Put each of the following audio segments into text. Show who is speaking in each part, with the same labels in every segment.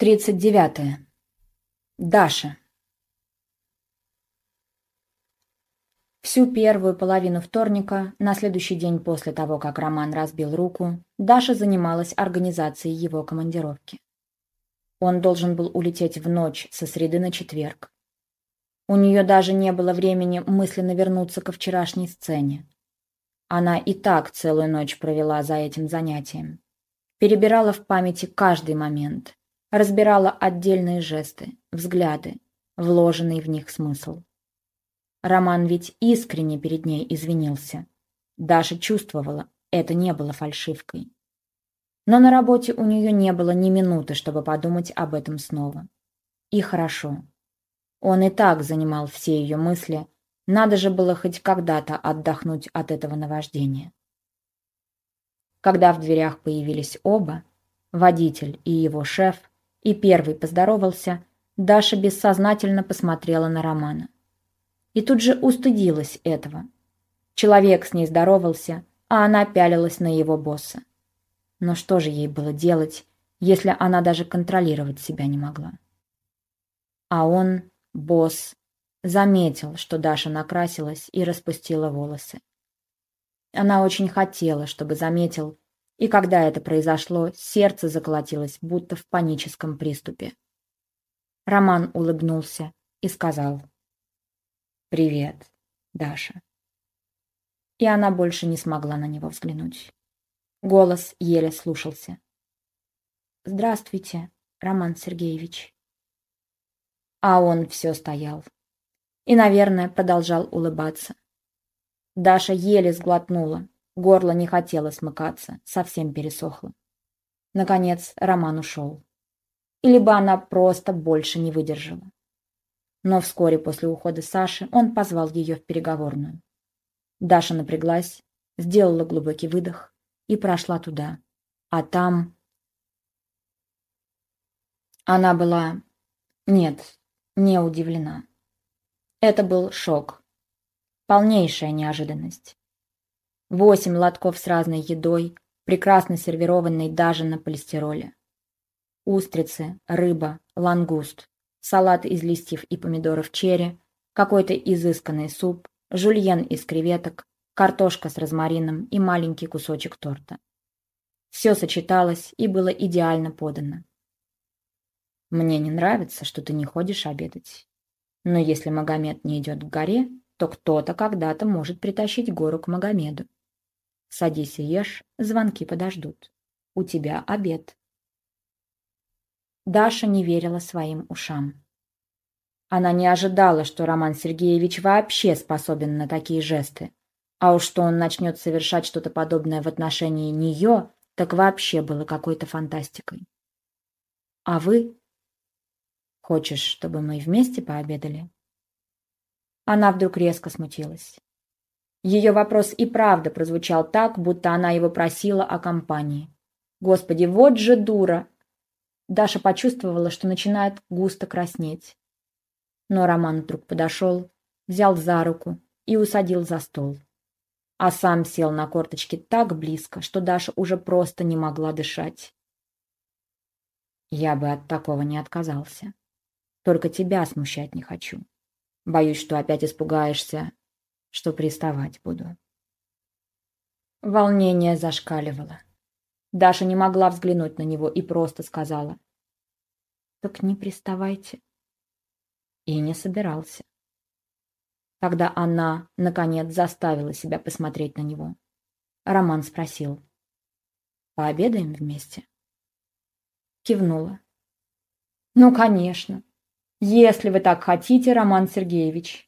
Speaker 1: Тридцать девятое. Даша. Всю первую половину вторника, на следующий день после того, как Роман разбил руку, Даша занималась организацией его командировки. Он должен был улететь в ночь со среды на четверг. У нее даже не было времени мысленно вернуться ко вчерашней сцене. Она и так целую ночь провела за этим занятием. Перебирала в памяти каждый момент, разбирала отдельные жесты, взгляды, вложенный в них смысл. Роман ведь искренне перед ней извинился. Даша чувствовала, это не было фальшивкой. Но на работе у нее не было ни минуты, чтобы подумать об этом снова. И хорошо. Он и так занимал все ее мысли, надо же было хоть когда-то отдохнуть от этого наваждения. Когда в дверях появились оба, водитель и его шеф, и первый поздоровался, Даша бессознательно посмотрела на Романа. И тут же устыдилась этого. Человек с ней здоровался, а она пялилась на его босса. Но что же ей было делать, если она даже контролировать себя не могла? А он, босс, заметил, что Даша накрасилась и распустила волосы. Она очень хотела, чтобы заметил, и когда это произошло, сердце заколотилось, будто в паническом приступе. Роман улыбнулся и сказал «Привет, Даша». И она больше не смогла на него взглянуть. Голос еле слушался. «Здравствуйте, Роман Сергеевич». А он все стоял. И, наверное, продолжал улыбаться. Даша еле сглотнула, Горло не хотело смыкаться, совсем пересохло. Наконец Роман ушел. Или бы она просто больше не выдержала. Но вскоре после ухода Саши он позвал ее в переговорную. Даша напряглась, сделала глубокий выдох и прошла туда. А там... Она была... Нет, не удивлена. Это был шок. Полнейшая неожиданность. Восемь лотков с разной едой, прекрасно сервированной даже на полистироле. Устрицы, рыба, лангуст, салат из листьев и помидоров черри, какой-то изысканный суп, жульен из креветок, картошка с розмарином и маленький кусочек торта. Все сочеталось и было идеально подано. Мне не нравится, что ты не ходишь обедать. Но если Магомед не идет к горе, то кто-то когда-то может притащить гору к Магомеду. Садись и ешь, звонки подождут. У тебя обед. Даша не верила своим ушам. Она не ожидала, что Роман Сергеевич вообще способен на такие жесты. А уж что он начнет совершать что-то подобное в отношении нее, так вообще было какой-то фантастикой. А вы? Хочешь, чтобы мы вместе пообедали? Она вдруг резко смутилась. Ее вопрос и правда прозвучал так, будто она его просила о компании. Господи, вот же дура! Даша почувствовала, что начинает густо краснеть. Но Роман вдруг подошел, взял за руку и усадил за стол. А сам сел на корточки так близко, что Даша уже просто не могла дышать. Я бы от такого не отказался. Только тебя смущать не хочу. Боюсь, что опять испугаешься что приставать буду. Волнение зашкаливало. Даша не могла взглянуть на него и просто сказала. «Так не приставайте». И не собирался. Тогда она, наконец, заставила себя посмотреть на него. Роман спросил. «Пообедаем вместе?» Кивнула. «Ну, конечно. Если вы так хотите, Роман Сергеевич,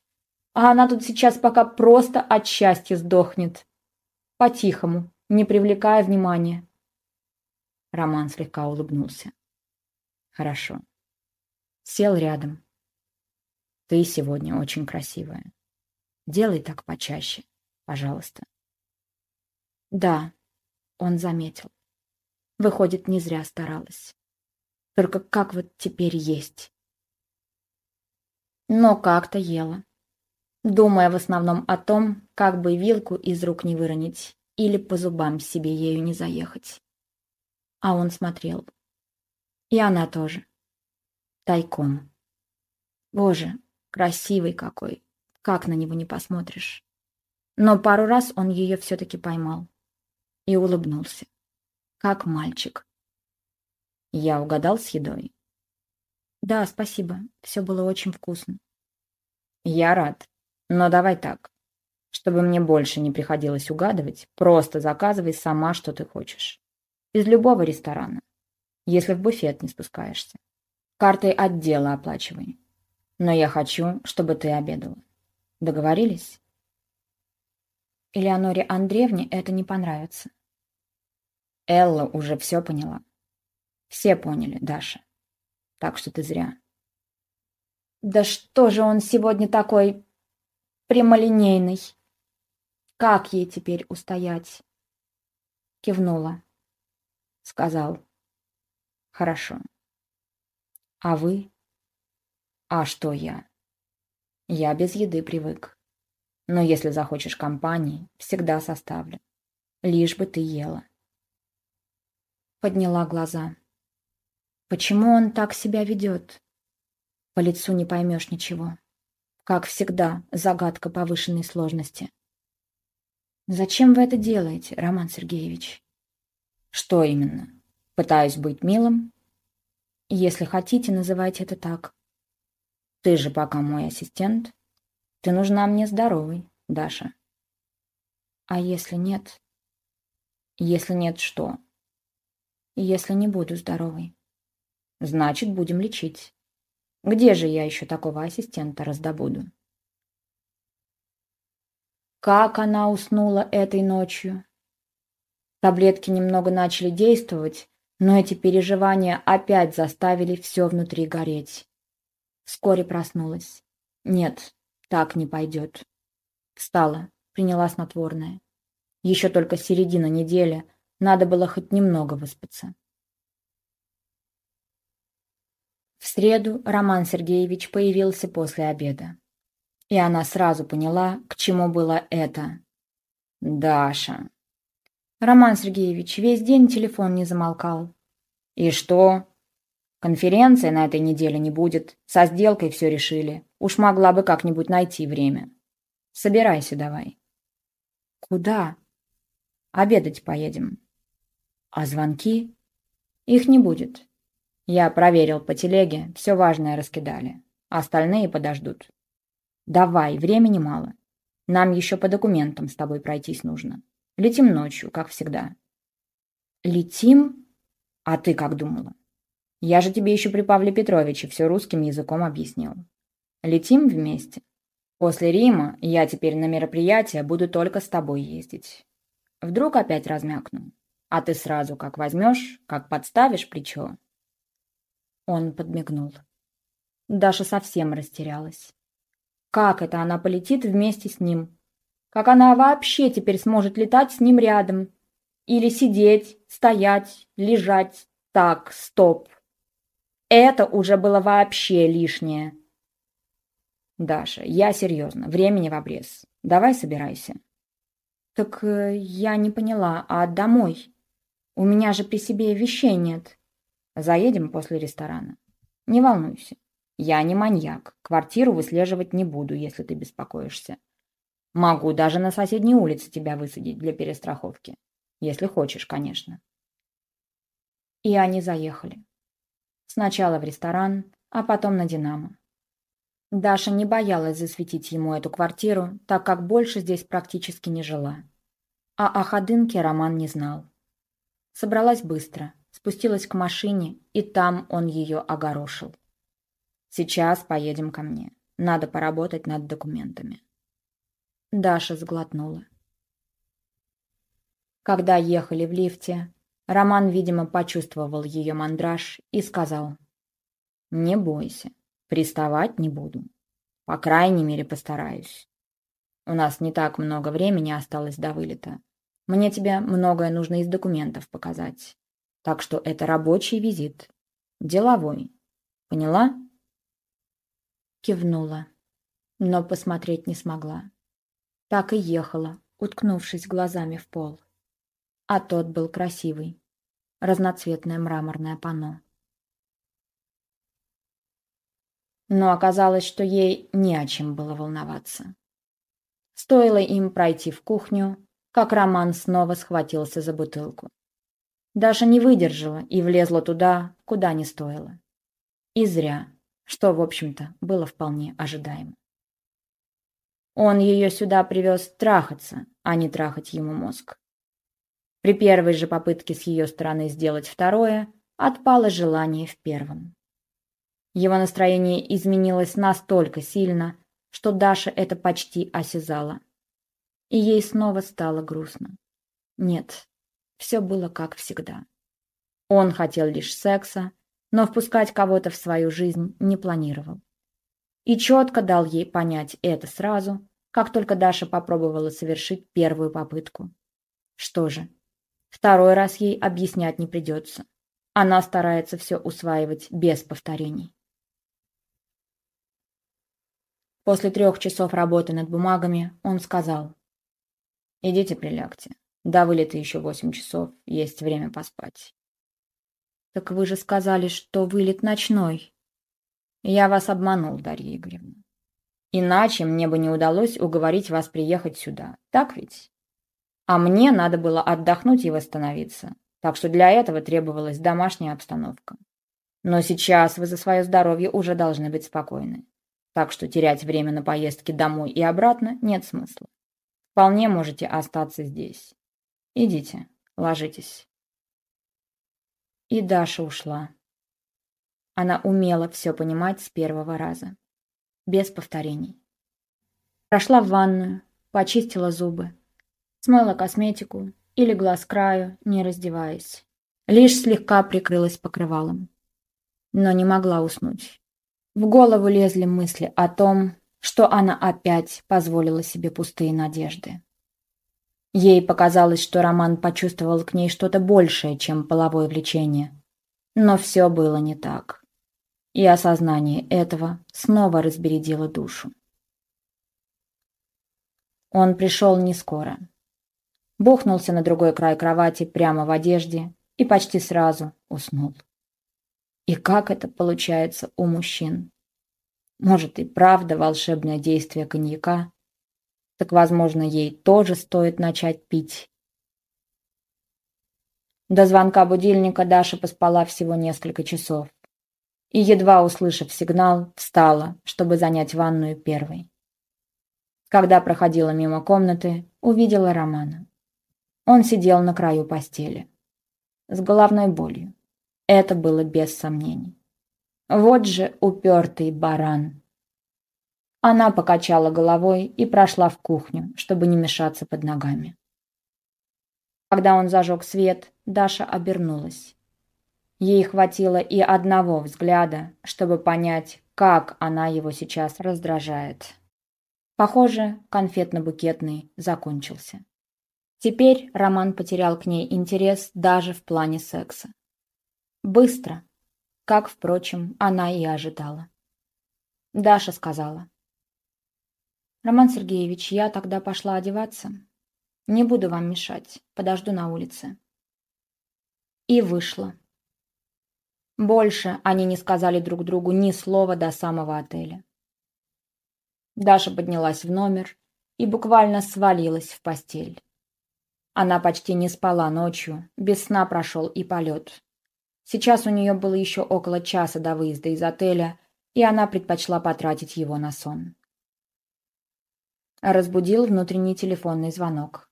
Speaker 1: а она тут сейчас пока просто от счастья сдохнет. По-тихому, не привлекая внимания. Роман слегка улыбнулся. Хорошо. Сел рядом. Ты сегодня очень красивая. Делай так почаще, пожалуйста. Да, он заметил. Выходит, не зря старалась. Только как вот теперь есть? Но как-то ела думая в основном о том, как бы вилку из рук не выронить или по зубам себе ею не заехать. А он смотрел. И она тоже. Тайком. Боже, красивый какой. Как на него не посмотришь. Но пару раз он ее все-таки поймал. И улыбнулся. Как мальчик. Я угадал с едой. Да, спасибо. Все было очень вкусно. Я рад. Но давай так. Чтобы мне больше не приходилось угадывать, просто заказывай сама, что ты хочешь. Из любого ресторана. Если в буфет не спускаешься. Картой отдела оплачивай. Но я хочу, чтобы ты обедала. Договорились? Элеоноре Андреевне это не понравится. Элла уже все поняла. Все поняли, Даша. Так что ты зря. Да что же он сегодня такой прямолинейный? Как ей теперь устоять? Кивнула. Сказал. Хорошо. А вы? А что я? Я без еды привык. Но если захочешь компании, всегда составлю. Лишь бы ты ела. Подняла глаза. Почему он так себя ведет? По лицу не поймешь ничего. Как всегда, загадка повышенной сложности. Зачем вы это делаете, Роман Сергеевич? Что именно? Пытаюсь быть милым? Если хотите, называйте это так. Ты же пока мой ассистент. Ты нужна мне здоровой, Даша. А если нет? Если нет, что? Если не буду здоровой. Значит, будем лечить. Где же я еще такого ассистента раздобуду? Как она уснула этой ночью? Таблетки немного начали действовать, но эти переживания опять заставили все внутри гореть. Вскоре проснулась. Нет, так не пойдет. Встала, приняла снотворное. Еще только середина недели, надо было хоть немного выспаться. В среду Роман Сергеевич появился после обеда. И она сразу поняла, к чему было это. Даша. Роман Сергеевич весь день телефон не замолкал. И что? Конференции на этой неделе не будет. Со сделкой все решили. Уж могла бы как-нибудь найти время. Собирайся давай. Куда? Обедать поедем. А звонки? Их не будет. Я проверил по телеге, все важное раскидали. Остальные подождут. Давай, времени мало. Нам еще по документам с тобой пройтись нужно. Летим ночью, как всегда. Летим? А ты как думала? Я же тебе еще при Павле Петровиче все русским языком объяснил. Летим вместе. После Рима я теперь на мероприятия буду только с тобой ездить. Вдруг опять размякну. А ты сразу как возьмешь, как подставишь плечо, он подмигнул. Даша совсем растерялась. Как это она полетит вместе с ним? Как она вообще теперь сможет летать с ним рядом? Или сидеть, стоять, лежать? Так, стоп. Это уже было вообще лишнее. Даша, я серьезно, времени в обрез. Давай собирайся. Так э, я не поняла, а домой? У меня же при себе вещей нет. Заедем после ресторана. Не волнуйся. Я не маньяк. Квартиру выслеживать не буду, если ты беспокоишься. Могу даже на соседней улице тебя высадить для перестраховки. Если хочешь, конечно. И они заехали. Сначала в ресторан, а потом на «Динамо». Даша не боялась засветить ему эту квартиру, так как больше здесь практически не жила. А о ходынке Роман не знал. Собралась быстро – спустилась к машине, и там он ее огорошил. «Сейчас поедем ко мне. Надо поработать над документами». Даша сглотнула. Когда ехали в лифте, Роман, видимо, почувствовал ее мандраж и сказал, «Не бойся, приставать не буду. По крайней мере, постараюсь. У нас не так много времени осталось до вылета. Мне тебе многое нужно из документов показать. Так что это рабочий визит. Деловой. Поняла? Кивнула, но посмотреть не смогла. Так и ехала, уткнувшись глазами в пол. А тот был красивый. Разноцветное мраморное панно. Но оказалось, что ей не о чем было волноваться. Стоило им пройти в кухню, как Роман снова схватился за бутылку. Даша не выдержала и влезла туда, куда не стоило. И зря, что, в общем-то, было вполне ожидаемо. Он ее сюда привез трахаться, а не трахать ему мозг. При первой же попытке с ее стороны сделать второе, отпало желание в первом. Его настроение изменилось настолько сильно, что Даша это почти осязала. И ей снова стало грустно. Нет, все было как всегда. Он хотел лишь секса, но впускать кого-то в свою жизнь не планировал. И четко дал ей понять это сразу, как только Даша попробовала совершить первую попытку. Что же, второй раз ей объяснять не придется. Она старается все усваивать без повторений. После трех часов работы над бумагами он сказал. «Идите прилягте. До вылета еще восемь часов, есть время поспать. Так вы же сказали, что вылет ночной. Я вас обманул, Дарья Игоревна. Иначе мне бы не удалось уговорить вас приехать сюда, так ведь? А мне надо было отдохнуть и восстановиться, так что для этого требовалась домашняя обстановка. Но сейчас вы за свое здоровье уже должны быть спокойны. Так что терять время на поездки домой и обратно нет смысла. Вполне можете остаться здесь. Идите, ложитесь. И Даша ушла. Она умела все понимать с первого раза. Без повторений. Прошла в ванную, почистила зубы, смыла косметику и легла с краю, не раздеваясь. Лишь слегка прикрылась покрывалом. Но не могла уснуть. В голову лезли мысли о том, что она опять позволила себе пустые надежды. Ей показалось, что Роман почувствовал к ней что-то большее, чем половое влечение. Но все было не так. И осознание этого снова разбередило душу. Он пришел не скоро. Бухнулся на другой край кровати прямо в одежде и почти сразу уснул. И как это получается у мужчин? Может и правда волшебное действие коньяка, так, возможно, ей тоже стоит начать пить. До звонка будильника Даша поспала всего несколько часов. И, едва услышав сигнал, встала, чтобы занять ванную первой. Когда проходила мимо комнаты, увидела Романа. Он сидел на краю постели. С головной болью. Это было без сомнений. Вот же упертый баран. Она покачала головой и прошла в кухню, чтобы не мешаться под ногами. Когда он зажег свет, Даша обернулась. Ей хватило и одного взгляда, чтобы понять, как она его сейчас раздражает. Похоже, конфетно-букетный закончился. Теперь Роман потерял к ней интерес даже в плане секса. Быстро, как, впрочем, она и ожидала. Даша сказала. «Роман Сергеевич, я тогда пошла одеваться. Не буду вам мешать, подожду на улице». И вышла. Больше они не сказали друг другу ни слова до самого отеля. Даша поднялась в номер и буквально свалилась в постель. Она почти не спала ночью, без сна прошел и полет. Сейчас у нее было еще около часа до выезда из отеля, и она предпочла потратить его на сон. Разбудил внутренний телефонный звонок.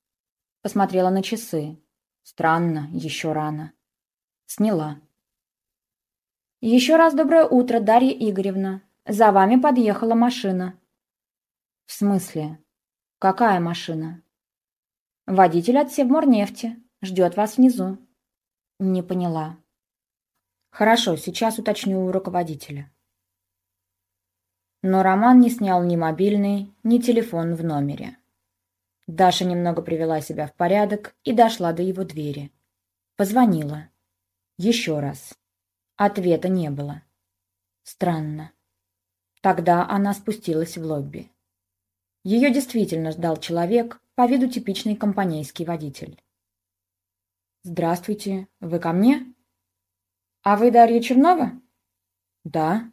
Speaker 1: Посмотрела на часы. Странно, еще рано. Сняла. «Еще раз доброе утро, Дарья Игоревна. За вами подъехала машина». «В смысле? Какая машина?» «Водитель от Севморнефти. Ждет вас внизу». «Не поняла». «Хорошо, сейчас уточню у руководителя». Но Роман не снял ни мобильный, ни телефон в номере. Даша немного привела себя в порядок и дошла до его двери. Позвонила. Еще раз. Ответа не было. Странно. Тогда она спустилась в лобби. Ее действительно ждал человек, по виду типичный компанейский водитель. «Здравствуйте, вы ко мне?» «А вы Дарья Чернова?» «Да».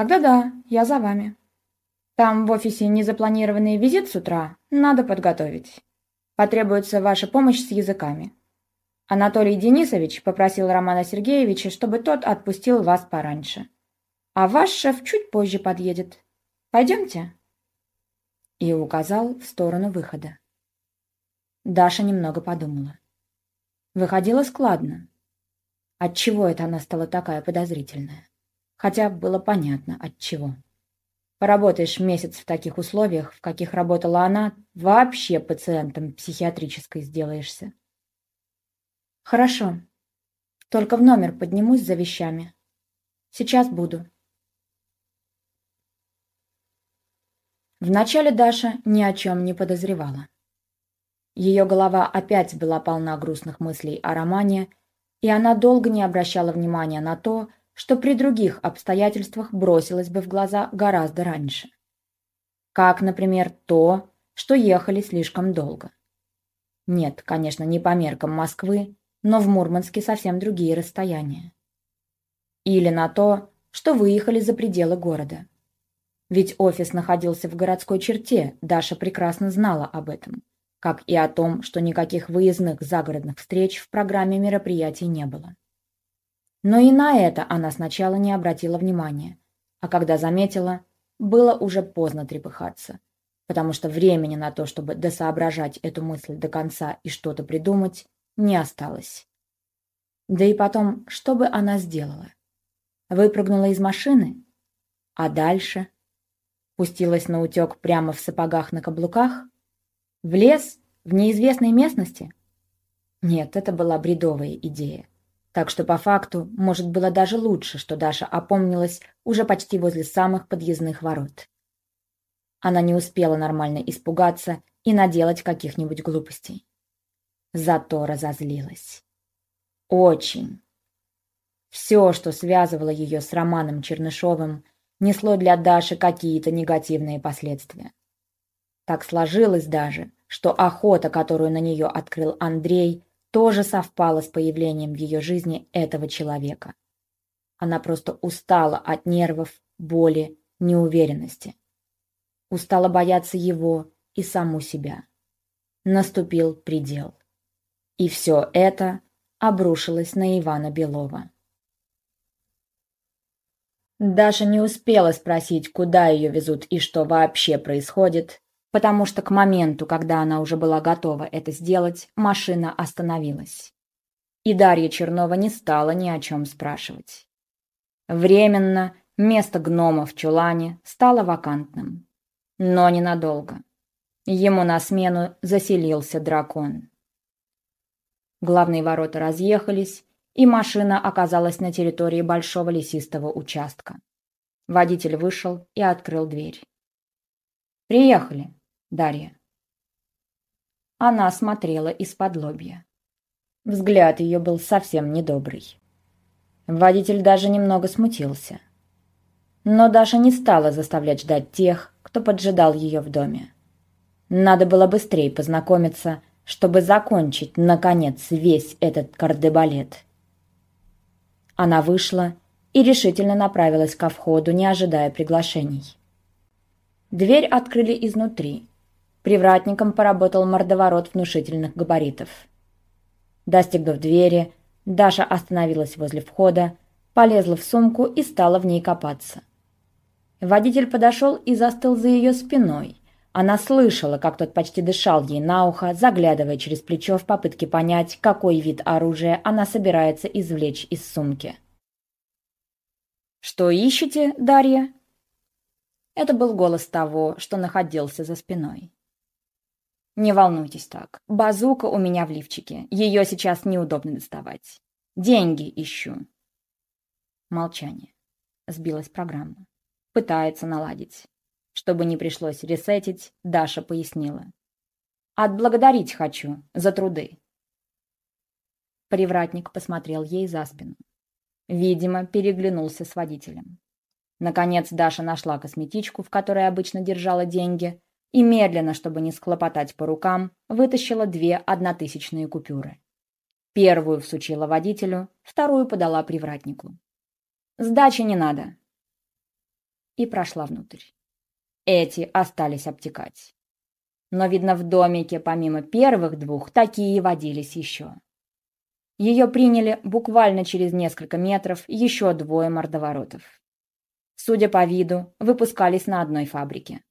Speaker 1: Тогда да, я за вами. Там в офисе незапланированный визит с утра, надо подготовить. Потребуется ваша помощь с языками. Анатолий Денисович попросил Романа Сергеевича, чтобы тот отпустил вас пораньше. А ваш шеф чуть позже подъедет. Пойдемте?» И указал в сторону выхода. Даша немного подумала. Выходило складно. Отчего это она стала такая подозрительная? Хотя было понятно, от чего. Поработаешь месяц в таких условиях, в каких работала она, вообще пациентом психиатрической сделаешься. Хорошо. Только в номер поднимусь за вещами. Сейчас буду. Вначале Даша ни о чем не подозревала. Ее голова опять была полна грустных мыслей о романе, и она долго не обращала внимания на то, что при других обстоятельствах бросилось бы в глаза гораздо раньше. Как, например, то, что ехали слишком долго. Нет, конечно, не по меркам Москвы, но в Мурманске совсем другие расстояния. Или на то, что выехали за пределы города. Ведь офис находился в городской черте, Даша прекрасно знала об этом, как и о том, что никаких выездных загородных встреч в программе мероприятий не было. Но и на это она сначала не обратила внимания, а когда заметила, было уже поздно трепыхаться, потому что времени на то, чтобы досоображать эту мысль до конца и что-то придумать, не осталось. Да и потом, что бы она сделала? Выпрыгнула из машины? А дальше? Пустилась на утек прямо в сапогах на каблуках? В лес? В неизвестной местности? Нет, это была бредовая идея. Так что по факту, может, было даже лучше, что Даша опомнилась уже почти возле самых подъездных ворот. Она не успела нормально испугаться и наделать каких-нибудь глупостей. Зато разозлилась. Очень. Все, что связывало ее с Романом Чернышовым, несло для Даши какие-то негативные последствия. Так сложилось даже, что охота, которую на нее открыл Андрей, тоже совпала с появлением в ее жизни этого человека. Она просто устала от нервов, боли, неуверенности. Устала бояться его и саму себя. Наступил предел. И все это обрушилось на Ивана Белова. Даша не успела спросить, куда ее везут и что вообще происходит, потому что к моменту, когда она уже была готова это сделать, машина остановилась. И Дарья Чернова не стала ни о чем спрашивать. Временно место гнома в чулане стало вакантным. Но ненадолго. Ему на смену заселился дракон. Главные ворота разъехались, и машина оказалась на территории большого лесистого участка. Водитель вышел и открыл дверь. «Приехали, Дарья». Она смотрела из-под лобья. Взгляд ее был совсем недобрый. Водитель даже немного смутился. Но Даша не стала заставлять ждать тех, кто поджидал ее в доме. Надо было быстрее познакомиться чтобы закончить, наконец, весь этот кардебалет. Она вышла и решительно направилась ко входу, не ожидая приглашений. Дверь открыли изнутри. Привратником поработал мордоворот внушительных габаритов. Достигнув двери, Даша остановилась возле входа, полезла в сумку и стала в ней копаться. Водитель подошел и застыл за ее спиной, она слышала, как тот почти дышал ей на ухо, заглядывая через плечо в попытке понять, какой вид оружия она собирается извлечь из сумки. «Что ищете, Дарья?» Это был голос того, что находился за спиной. «Не волнуйтесь так. Базука у меня в лифчике. Ее сейчас неудобно доставать. Деньги ищу». Молчание. Сбилась программа. Пытается наладить. Чтобы не пришлось ресетить, Даша пояснила. «Отблагодарить хочу за труды». Привратник посмотрел ей за спину. Видимо, переглянулся с водителем. Наконец Даша нашла косметичку, в которой обычно держала деньги, и медленно, чтобы не схлопотать по рукам, вытащила две однотысячные купюры. Первую всучила водителю, вторую подала привратнику. «Сдачи не надо. и прошла внутрь. Эти остались обтекать. Но, видно, в домике помимо первых двух такие водились еще. Ее приняли буквально через несколько метров еще двое мордоворотов. Судя по виду, выпускались на одной фабрике.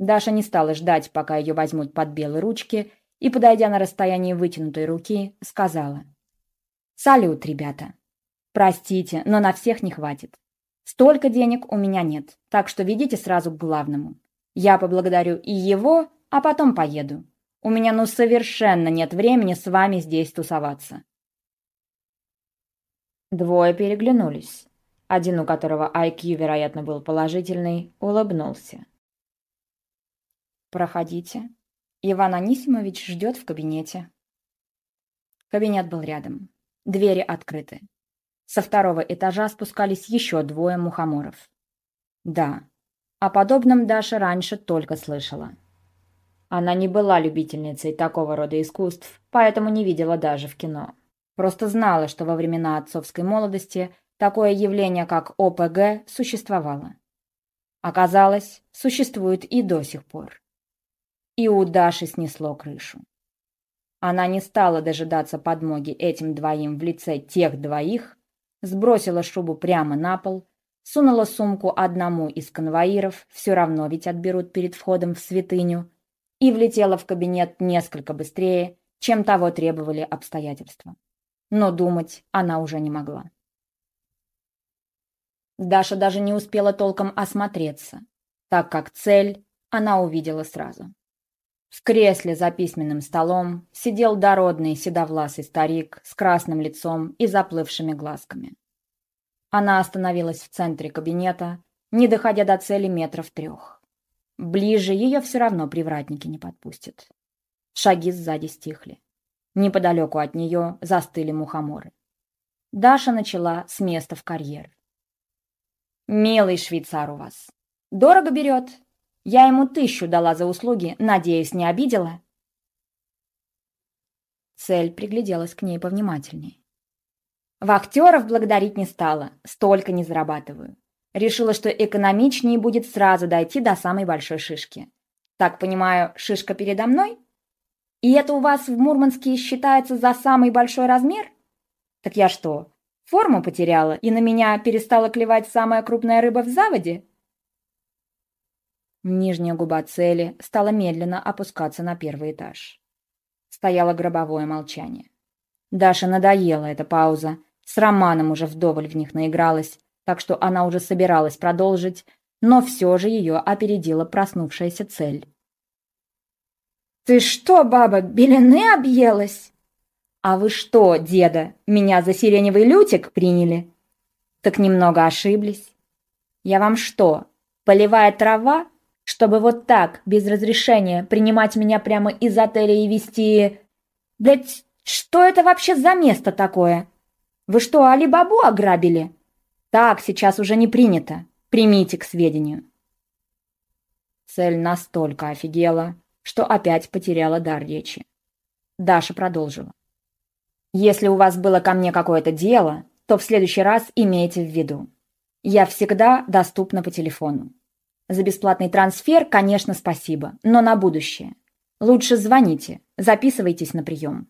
Speaker 1: Даша не стала ждать, пока ее возьмут под белые ручки, и, подойдя на расстояние вытянутой руки, сказала. «Салют, ребята. Простите, но на всех не хватит. Столько денег у меня нет, так что ведите сразу к главному. Я поблагодарю и его, а потом поеду. У меня ну совершенно нет времени с вами здесь тусоваться». Двое переглянулись. Один, у которого IQ, вероятно, был положительный, улыбнулся. «Проходите. Иван Анисимович ждет в кабинете». Кабинет был рядом. Двери открыты. Со второго этажа спускались еще двое мухоморов. Да, о подобном Даша раньше только слышала. Она не была любительницей такого рода искусств, поэтому не видела даже в кино. Просто знала, что во времена отцовской молодости такое явление, как ОПГ, существовало. Оказалось, существует и до сих пор. И у Даши снесло крышу. Она не стала дожидаться подмоги этим двоим в лице тех двоих, сбросила шубу прямо на пол, сунула сумку одному из конвоиров, все равно ведь отберут перед входом в святыню, и влетела в кабинет несколько быстрее, чем того требовали обстоятельства но думать она уже не могла. Даша даже не успела толком осмотреться, так как цель она увидела сразу. В кресле за письменным столом сидел дородный седовласый старик с красным лицом и заплывшими глазками. Она остановилась в центре кабинета, не доходя до цели метров трех. Ближе ее все равно привратники не подпустят. Шаги сзади стихли. Неподалеку от нее застыли мухоморы. Даша начала с места в карьер. «Милый швейцар у вас. Дорого берет. Я ему тысячу дала за услуги, надеюсь, не обидела?» Цель пригляделась к ней повнимательней. Вахтеров благодарить не стала, столько не зарабатываю. Решила, что экономичнее будет сразу дойти до самой большой шишки. Так понимаю, шишка передо мной? И это у вас в Мурманске считается за самый большой размер? Так я что, форму потеряла, и на меня перестала клевать самая крупная рыба в заводе? Нижняя губа цели стала медленно опускаться на первый этаж. Стояло гробовое молчание. Даше надоела эта пауза. С Романом уже вдоволь в них наигралась, так что она уже собиралась продолжить, но все же ее опередила проснувшаяся цель. «Ты что, баба, белины объелась?» «А вы что, деда, меня за сиреневый лютик приняли?» «Так немного ошиблись. Я вам что, полевая трава, чтобы вот так, без разрешения, принимать меня прямо из отеля и вести... Блядь, что это вообще за место такое? Вы что, Али-Бабу ограбили? Так сейчас уже не принято. Примите к сведению». Цель настолько офигела, что опять потеряла дар речи. Даша продолжила. «Если у вас было ко мне какое-то дело, то в следующий раз имейте в виду. Я всегда доступна по телефону. За бесплатный трансфер, конечно, спасибо, но на будущее. Лучше звоните, записывайтесь на прием.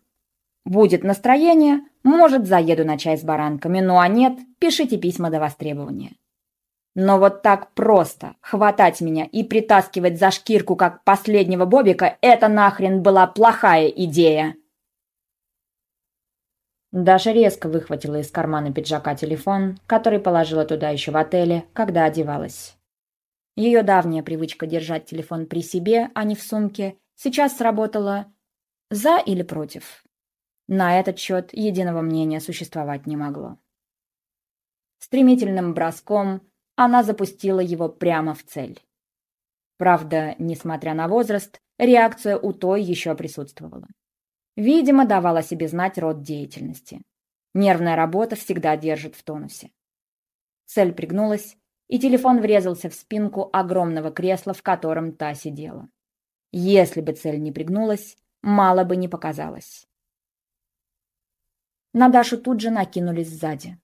Speaker 1: Будет настроение, может, заеду на чай с баранками, ну а нет, пишите письма до востребования. Но вот так просто хватать меня и притаскивать за шкирку, как последнего бобика, это нахрен была плохая идея. Даша резко выхватила из кармана пиджака телефон, который положила туда еще в отеле, когда одевалась. Ее давняя привычка держать телефон при себе, а не в сумке, сейчас сработала за или против. На этот счет единого мнения существовать не могло. Стремительным броском она запустила его прямо в цель. Правда, несмотря на возраст, реакция у той еще присутствовала. Видимо, давала себе знать род деятельности. Нервная работа всегда держит в тонусе. Цель пригнулась, и телефон врезался в спинку огромного кресла, в котором та сидела. Если бы цель не пригнулась, мало бы не показалось. На Дашу тут же накинулись сзади.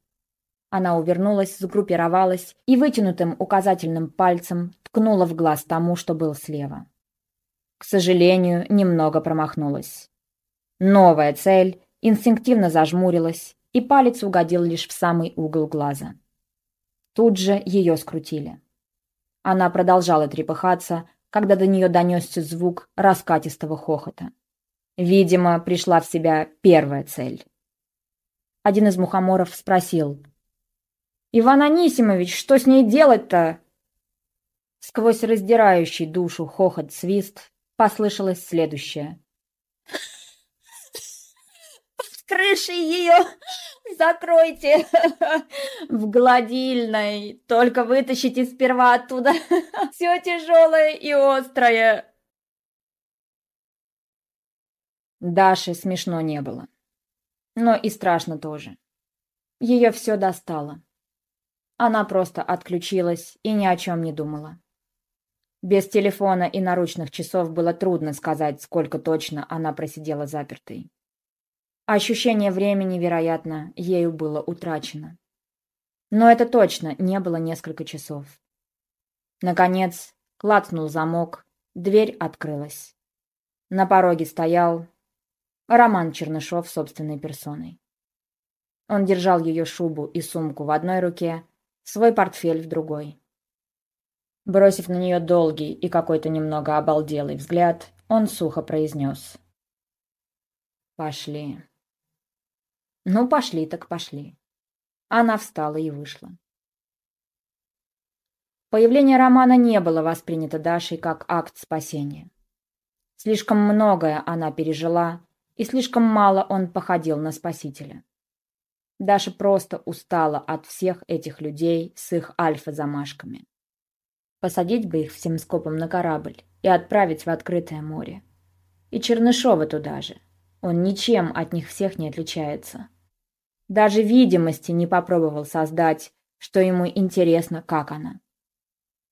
Speaker 1: Она увернулась, сгруппировалась и вытянутым указательным пальцем ткнула в глаз тому, что был слева. К сожалению, немного промахнулась. Новая цель инстинктивно зажмурилась, и палец угодил лишь в самый угол глаза. Тут же ее скрутили. Она продолжала трепыхаться, когда до нее донесся звук раскатистого хохота. Видимо, пришла в себя первая цель. Один из мухоморов спросил. «Иван Анисимович, что с ней делать-то?» Сквозь раздирающий душу хохот-свист послышалось следующее.
Speaker 2: «С крышей ее закройте в гладильной, только вытащите сперва оттуда все тяжелое и острое».
Speaker 1: Даше смешно не было. Но и страшно тоже. Ее все достало. Она просто отключилась и ни о чем не думала. Без телефона и наручных часов было трудно сказать, сколько точно она просидела запертой. Ощущение времени, вероятно, ею было утрачено. Но это точно не было несколько часов. Наконец, клацнул замок, дверь открылась. На пороге стоял Роман Чернышов собственной персоной. Он держал ее шубу и сумку в одной руке, свой портфель в другой. Бросив на нее долгий и какой-то немного обалделый взгляд, он сухо произнес. «Пошли». «Ну, пошли так пошли». Она встала и вышла. Появление Романа не было воспринято Дашей как акт спасения. Слишком многое она пережила, и слишком мало он походил на спасителя. Даша просто устала от всех этих людей с их альфа-замашками. Посадить бы их всем скопом на корабль и отправить в открытое море. И Чернышова туда же. Он ничем от них всех не отличается. Даже видимости не попробовал создать, что ему интересно, как она.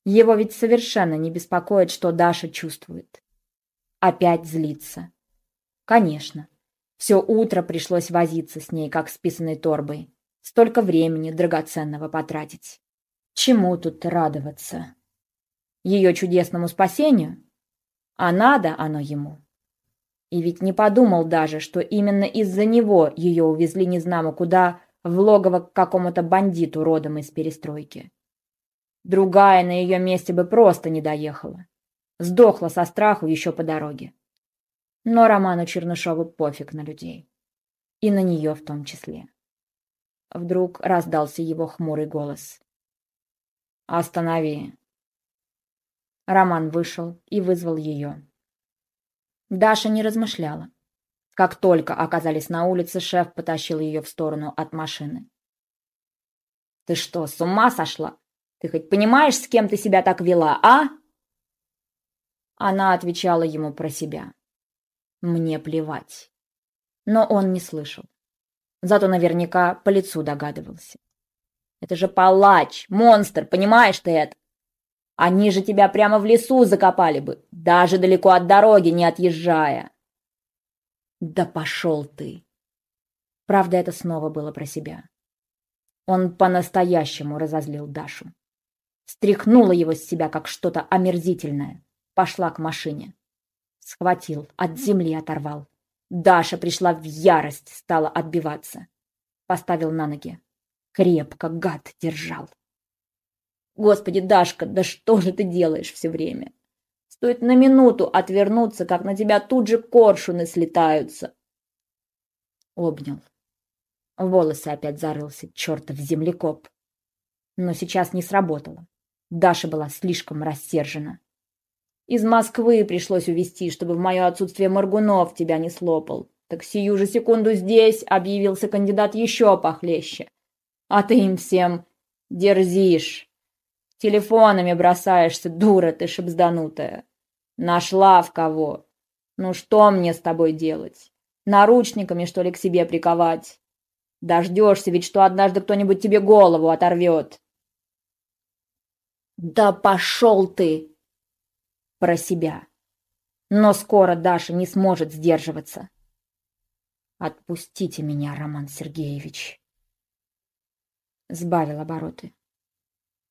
Speaker 1: Его ведь совершенно не беспокоит, что Даша чувствует. Опять злится. Конечно. Все утро пришлось возиться с ней, как с писаной торбой. Столько времени драгоценного потратить. Чему тут радоваться? ее чудесному спасению, а надо оно ему. И ведь не подумал даже, что именно из-за него ее увезли незнамо куда, в логово к какому-то бандиту родом из перестройки. Другая на ее месте бы просто не доехала. Сдохла со страху еще по дороге. Но Роману Чернышову пофиг на людей. И на нее в том числе. Вдруг раздался его хмурый голос. «Останови. Роман вышел и вызвал ее. Даша не размышляла. Как только оказались на улице, шеф потащил ее в сторону от машины. «Ты что, с ума сошла? Ты хоть понимаешь, с кем ты себя так вела, а?» Она отвечала ему про себя. «Мне плевать». Но он не слышал. Зато наверняка по лицу догадывался. «Это же палач, монстр, понимаешь ты это? Они же тебя прямо в лесу закопали бы, даже далеко от дороги не отъезжая. Да пошел ты. Правда, это снова было про себя. Он по-настоящему разозлил Дашу. Стряхнула его с себя, как что-то омерзительное. Пошла к машине. Схватил, от земли оторвал. Даша пришла в ярость, стала отбиваться. Поставил на ноги. Крепко гад держал. Господи, Дашка, да что же ты делаешь все время? Стоит на минуту отвернуться, как на тебя тут же коршуны слетаются. Обнял. волосы опять зарылся, чертов землекоп. Но сейчас не сработало. Даша была слишком рассержена. Из Москвы пришлось увезти, чтобы в мое отсутствие Моргунов тебя не слопал. Так сию же секунду здесь объявился кандидат еще похлеще. А ты им всем дерзишь. Телефонами бросаешься, дура ты шебзданутая. Нашла в кого. Ну что мне с тобой делать? Наручниками, что ли, к себе приковать? Дождешься ведь, что однажды кто-нибудь тебе голову оторвет. Да пошел ты! Про себя. Но скоро Даша не сможет сдерживаться. Отпустите меня, Роман Сергеевич. Сбавил обороты.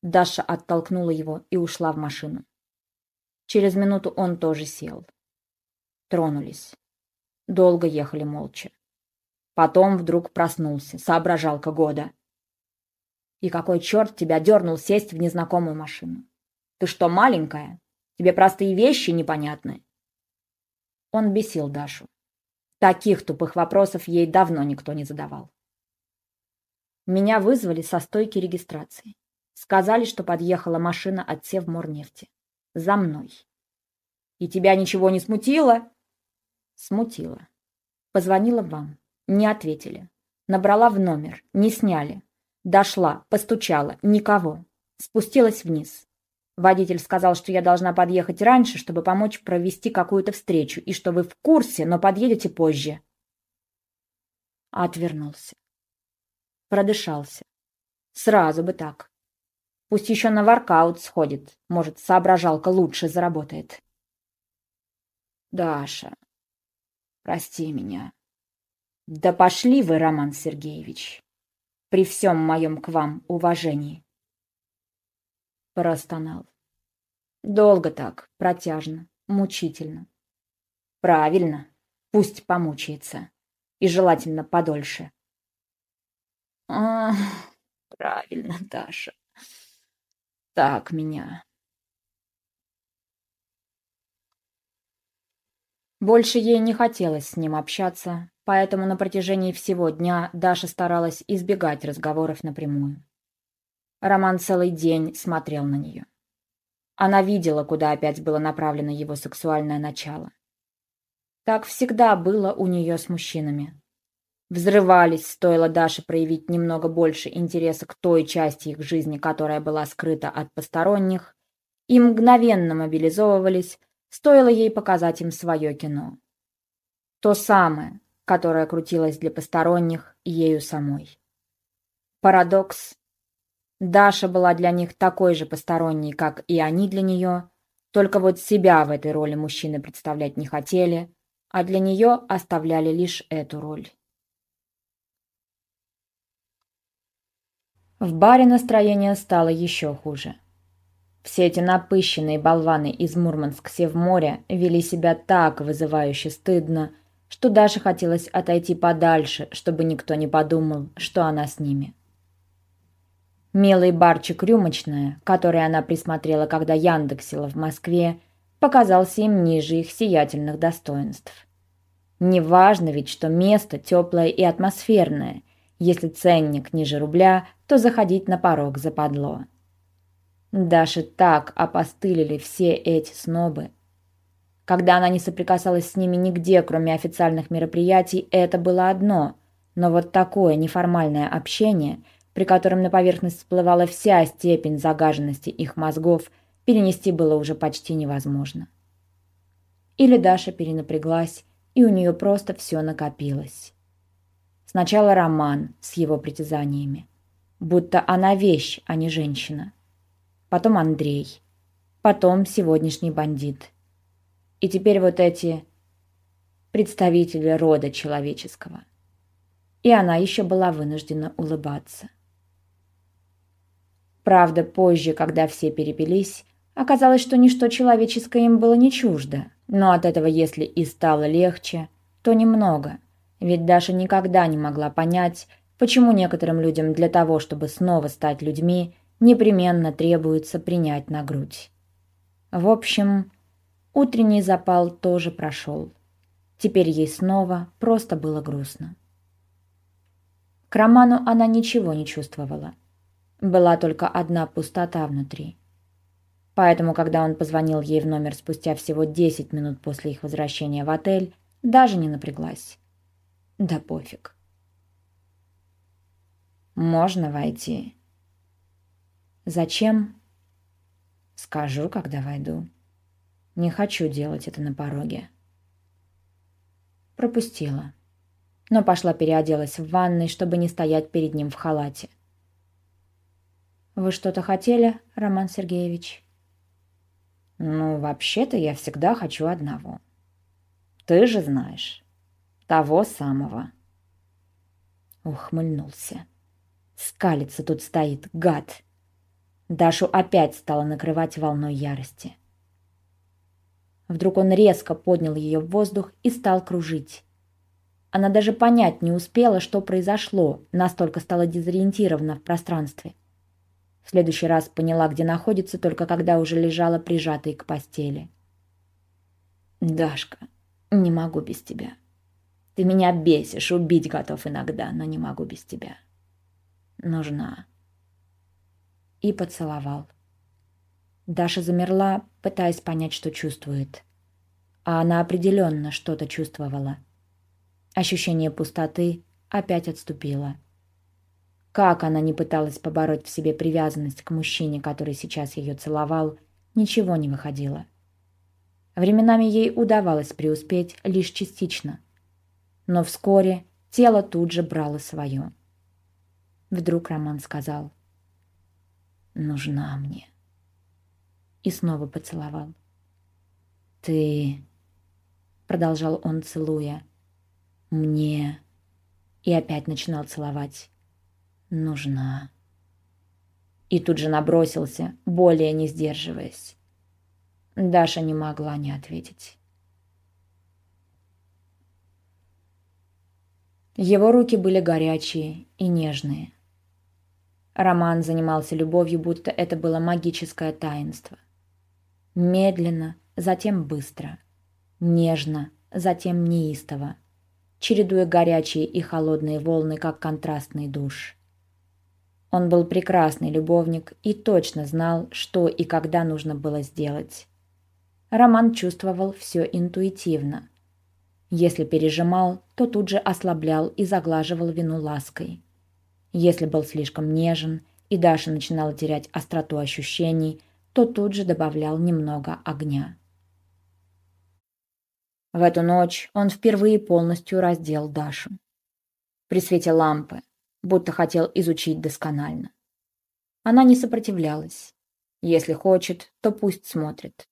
Speaker 1: Даша оттолкнула его и ушла в машину. Через минуту он тоже сел. Тронулись. Долго ехали молча. Потом вдруг проснулся, соображалка года. И какой черт тебя дернул сесть в незнакомую машину? Ты что, маленькая? Тебе простые вещи непонятны. Он бесил Дашу. Таких тупых вопросов ей давно никто не задавал. Меня вызвали со стойки регистрации. Сказали, что подъехала машина от Севморнефти. За мной. И тебя ничего не смутило? Смутило. Позвонила вам. Не ответили. Набрала в номер. Не сняли. Дошла, постучала. Никого. Спустилась вниз. Водитель сказал, что я должна подъехать раньше, чтобы помочь провести какую-то встречу, и что вы в курсе, но подъедете позже. Отвернулся. Продышался. Сразу бы так. Пусть еще на воркаут сходит. Может, соображалка лучше заработает. Даша, прости меня. Да пошли вы, Роман Сергеевич. При всем моем к вам уважении простонал. Долго так, протяжно, мучительно. Правильно, пусть помучается. И желательно подольше. А, правильно, Даша. Так меня. Больше ей не хотелось с ним общаться, поэтому на протяжении всего дня Даша старалась избегать разговоров напрямую. Роман целый день смотрел на нее. Она видела, куда опять было направлено его сексуальное начало. Так всегда было у нее с мужчинами. Взрывались, стоило Даше проявить немного больше интереса к той части их жизни, которая была скрыта от посторонних, и мгновенно мобилизовывались, стоило ей показать им свое кино. То самое, которое крутилось для посторонних ею самой. Парадокс Даша была для них такой же посторонней, как и они для нее, только вот себя в этой роли мужчины представлять не хотели, а для нее оставляли лишь эту роль. В баре настроение стало еще хуже. Все эти напыщенные болваны из Мурманск-Севморя вели себя так вызывающе стыдно, что Даше хотелось отойти подальше, чтобы никто не подумал, что она с ними. Милый барчик рюмочная, который она присмотрела, когда яндексила в Москве, показался им ниже их сиятельных достоинств. Неважно ведь, что место теплое и атмосферное. Если ценник ниже рубля, то заходить на порог западло. Даже так опостылили все эти снобы. Когда она не соприкасалась с ними нигде, кроме официальных мероприятий, это было одно, но вот такое неформальное общение – при котором на поверхность всплывала вся степень загаженности их мозгов, перенести было уже почти невозможно. Или Даша перенапряглась, и у нее просто все накопилось. Сначала роман с его притязаниями, будто она вещь, а не женщина. Потом Андрей, потом сегодняшний бандит. И теперь вот эти представители рода человеческого. И она еще была вынуждена улыбаться. Правда, позже, когда все перепились, оказалось, что ничто человеческое им было не чуждо. Но от этого, если и стало легче, то немного. Ведь Даша никогда не могла понять, почему некоторым людям для того, чтобы снова стать людьми, непременно требуется принять на грудь. В общем, утренний запал тоже прошел. Теперь ей снова просто было грустно. К Роману она ничего не чувствовала. Была только одна пустота внутри. Поэтому, когда он позвонил ей в номер спустя всего 10 минут после их возвращения в отель, даже не напряглась. Да пофиг. «Можно войти?» «Зачем?» «Скажу, когда войду. Не хочу делать это на пороге». Пропустила. Но пошла переоделась в ванной, чтобы не стоять перед ним в халате. Вы что-то хотели, Роман Сергеевич? Ну, вообще-то я всегда хочу одного. Ты же знаешь. Того самого. Ухмыльнулся. Скалится тут стоит, гад. Дашу опять стала накрывать волной ярости. Вдруг он резко поднял ее в воздух и стал кружить. Она даже понять не успела, что произошло, настолько стала дезориентирована в пространстве. В следующий раз поняла, где находится, только когда уже лежала прижатой к постели. «Дашка, не могу без тебя. Ты меня бесишь, убить готов иногда, но не могу без тебя. Нужна». И поцеловал. Даша замерла, пытаясь понять, что чувствует. А она определенно что-то чувствовала. Ощущение пустоты опять отступило. Как она не пыталась побороть в себе привязанность к мужчине, который сейчас ее целовал, ничего не выходило. Временами ей удавалось преуспеть лишь частично. Но вскоре тело тут же брало свое. Вдруг Роман сказал «Нужна мне» и снова поцеловал. «Ты...» — продолжал он, целуя. «Мне...» И опять начинал целовать нужна. И тут же набросился, более не сдерживаясь. Даша не могла не ответить. Его руки были горячие и нежные. Роман занимался любовью, будто это было магическое таинство. Медленно, затем быстро. Нежно, затем неистово, чередуя горячие и холодные волны, как контрастный душ. Он был прекрасный любовник и точно знал, что и когда нужно было сделать. Роман чувствовал все интуитивно. Если пережимал, то тут же ослаблял и заглаживал вину лаской. Если был слишком нежен, и Даша начинала терять остроту ощущений, то тут же добавлял немного огня. В эту ночь он впервые полностью раздел Дашу. При свете лампы, будто хотел изучить досконально. Она не сопротивлялась. Если хочет, то пусть смотрит.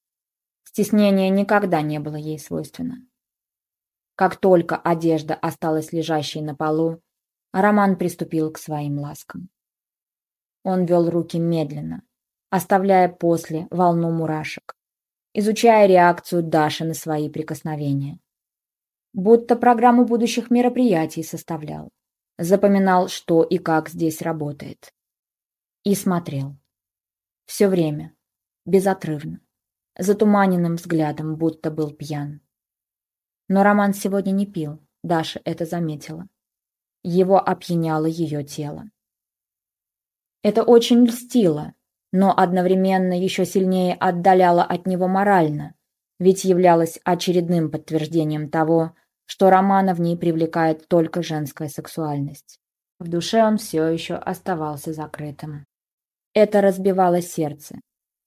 Speaker 1: Стеснение никогда не было ей свойственно. Как только одежда осталась лежащей на полу, Роман приступил к своим ласкам. Он вел руки медленно, оставляя после волну мурашек, изучая реакцию Даши на свои прикосновения. Будто программу будущих мероприятий составлял запоминал, что и как здесь работает. И смотрел. Все время, безотрывно, затуманенным взглядом, будто был пьян. Но Роман сегодня не пил, Даша это заметила. Его опьяняло ее тело. Это очень льстило, но одновременно еще сильнее отдаляло от него морально, ведь являлось очередным подтверждением того, что Романа в ней привлекает только женская сексуальность. В душе он все еще оставался закрытым. Это разбивало сердце,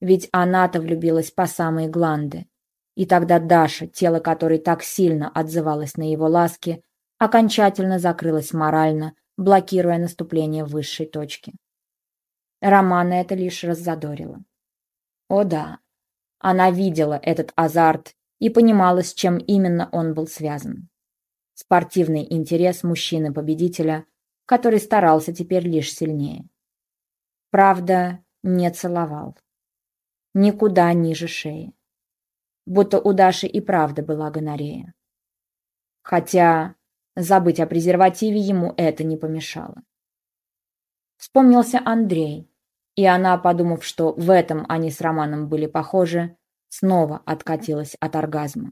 Speaker 1: ведь она-то влюбилась по самые гланды. И тогда Даша, тело которой так сильно отзывалось на его ласки, окончательно закрылась морально, блокируя наступление высшей точки. Романа это лишь раззадорило. О да, она видела этот азарт и понимала, с чем именно он был связан. Спортивный интерес мужчины-победителя, который старался теперь лишь сильнее. Правда, не целовал. Никуда ниже шеи. Будто у Даши и правда была гонорея. Хотя забыть о презервативе ему это не помешало. Вспомнился Андрей, и она, подумав, что в этом они с Романом были похожи, снова откатилась от оргазма.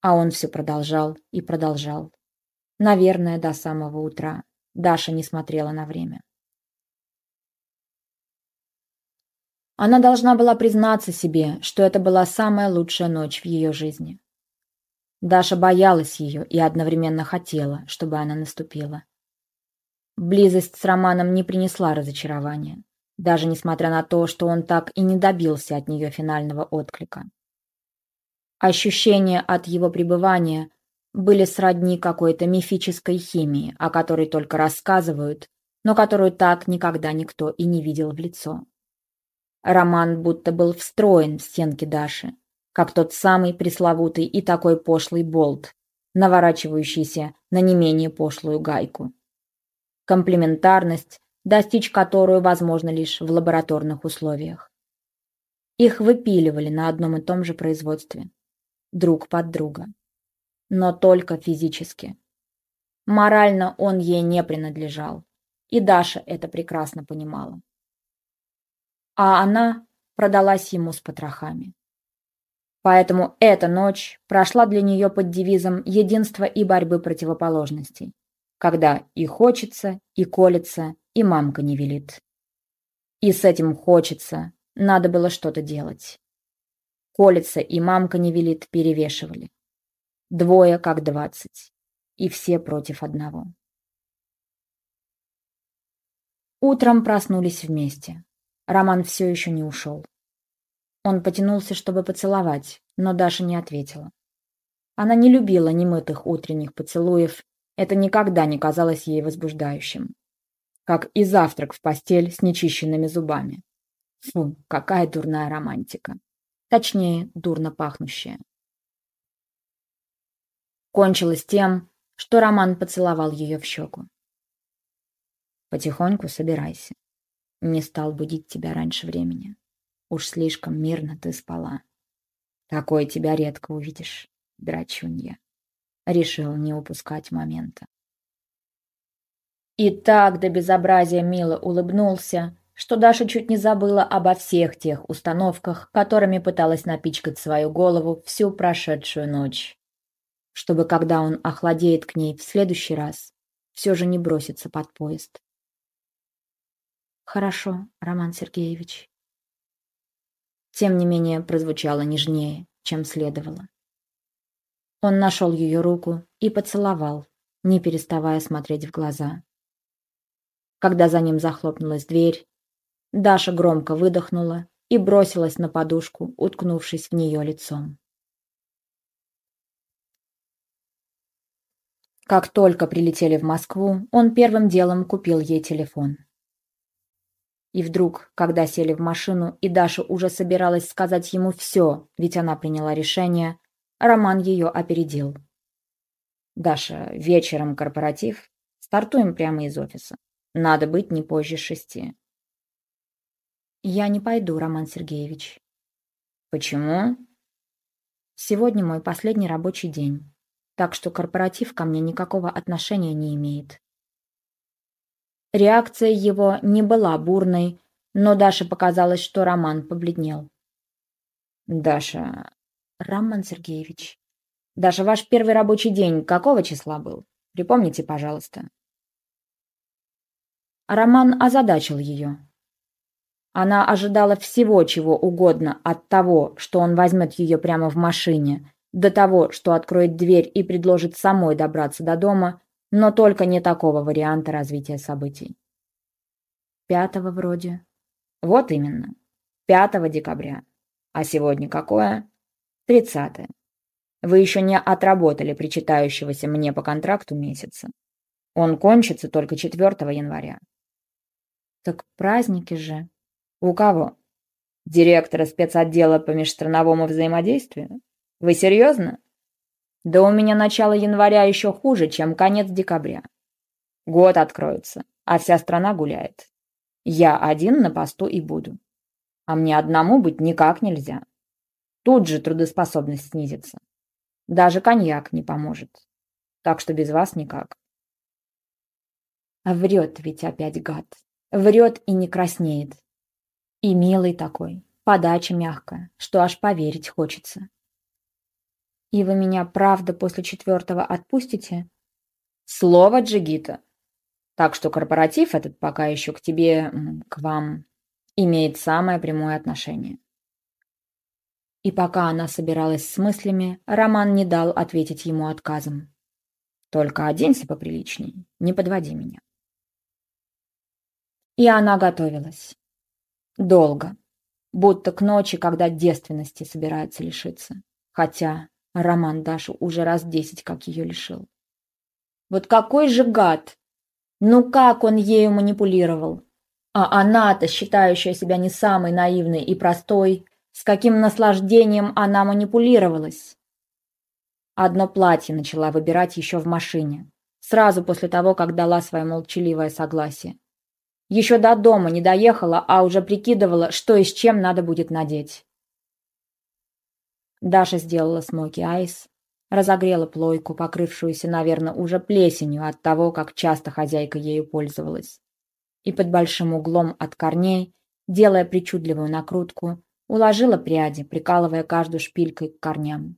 Speaker 1: А он все продолжал и продолжал. Наверное, до самого утра. Даша не смотрела на время. Она должна была признаться себе, что это была самая лучшая ночь в ее жизни. Даша боялась ее и одновременно хотела, чтобы она наступила. Близость с Романом не принесла разочарования, даже несмотря на то, что он так и не добился от нее финального отклика. Ощущения от его пребывания были сродни какой-то мифической химии, о которой только рассказывают, но которую так никогда никто и не видел в лицо. Роман будто был встроен в стенки Даши, как тот самый пресловутый и такой пошлый болт, наворачивающийся на не менее пошлую гайку. Комплементарность, достичь которую возможно лишь в лабораторных условиях. Их выпиливали на одном и том же производстве, друг под друга, но только физически. Морально он ей не принадлежал, и Даша это прекрасно понимала. А она продалась ему с потрохами. Поэтому эта ночь прошла для нее под девизом единства и борьбы противоположностей, когда и хочется, и колется, и мамка не велит. И с этим хочется, надо было что-то делать. Колется и мамка не велит перевешивали. Двое как двадцать. И все против одного. Утром проснулись вместе. Роман все еще не ушел. Он потянулся, чтобы поцеловать, но Даша не ответила. Она не любила немытых утренних поцелуев, это никогда не казалось ей возбуждающим. Как и завтрак в постель с нечищенными зубами. Фу, какая дурная романтика. Точнее, дурно пахнущая. Кончилось тем, что Роман поцеловал ее в щеку. «Потихоньку собирайся. Не стал будить тебя раньше времени». Уж слишком мирно ты спала. Такое тебя редко увидишь, драчунья. Решил не упускать момента. И так до безобразия мило улыбнулся, что Даша чуть не забыла обо всех тех установках, которыми пыталась напичкать свою голову всю прошедшую ночь. Чтобы, когда он охладеет к ней в следующий раз, все же не броситься под поезд. «Хорошо, Роман Сергеевич», тем не менее прозвучало нежнее, чем следовало. Он нашел ее руку и поцеловал, не переставая смотреть в глаза. Когда за ним захлопнулась дверь, Даша громко выдохнула и бросилась на подушку, уткнувшись в нее лицом. Как только прилетели в Москву, он первым делом купил ей телефон. И вдруг, когда сели в машину, и Даша уже собиралась сказать ему все, ведь она приняла решение, Роман ее опередил. «Даша, вечером корпоратив. Стартуем прямо из офиса. Надо быть не позже шести». «Я не пойду, Роман Сергеевич». «Почему?» «Сегодня мой последний рабочий день, так что корпоратив ко мне никакого отношения не имеет». Реакция его не была бурной, но Даше показалось, что Роман побледнел. «Даша...» «Роман Сергеевич...» «Даша, ваш первый рабочий день какого числа был? Припомните, пожалуйста». Роман озадачил ее. Она ожидала всего, чего угодно, от того, что он возьмет ее прямо в машине, до того, что откроет дверь и предложит самой добраться до дома, но только не такого варианта развития событий. Пятого вроде. Вот именно. Пятого декабря. А сегодня какое? Тридцатое. Вы еще не отработали причитающегося мне по контракту месяца. Он кончится только 4 января. Так праздники же. У кого? Директора спецотдела по межстрановому взаимодействию? Вы серьезно? Да у меня начало января еще хуже, чем конец декабря. Год откроется, а вся страна гуляет. Я один на посту и буду. А мне одному быть никак нельзя. Тут же трудоспособность снизится. Даже коньяк не поможет. Так что без вас никак. Врет ведь опять гад. Врет и не краснеет. И милый такой, подача мягкая, что аж поверить хочется. И вы меня, правда, после четвертого отпустите? Слово Джигита. Так что корпоратив этот пока еще к тебе, к вам, имеет самое прямое отношение. И пока она собиралась с мыслями, Роман не дал ответить ему отказом. «Только оденься поприличней, не подводи меня». И она готовилась. Долго. Будто к ночи, когда девственности собирается лишиться. Хотя Роман Дашу уже раз десять как ее лишил. Вот какой же гад! Ну как он ею манипулировал? А она-то, считающая себя не самой наивной и простой, с каким наслаждением она манипулировалась. Одно платье начала выбирать еще в машине, сразу после того, как дала свое молчаливое согласие. Еще до дома не доехала, а уже прикидывала, что и с чем надо будет надеть. Даша сделала смоки айс, разогрела плойку, покрывшуюся, наверное, уже плесенью от того, как часто хозяйка ею пользовалась. И под большим углом от корней, делая причудливую накрутку, уложила пряди, прикалывая каждую шпилькой к корням.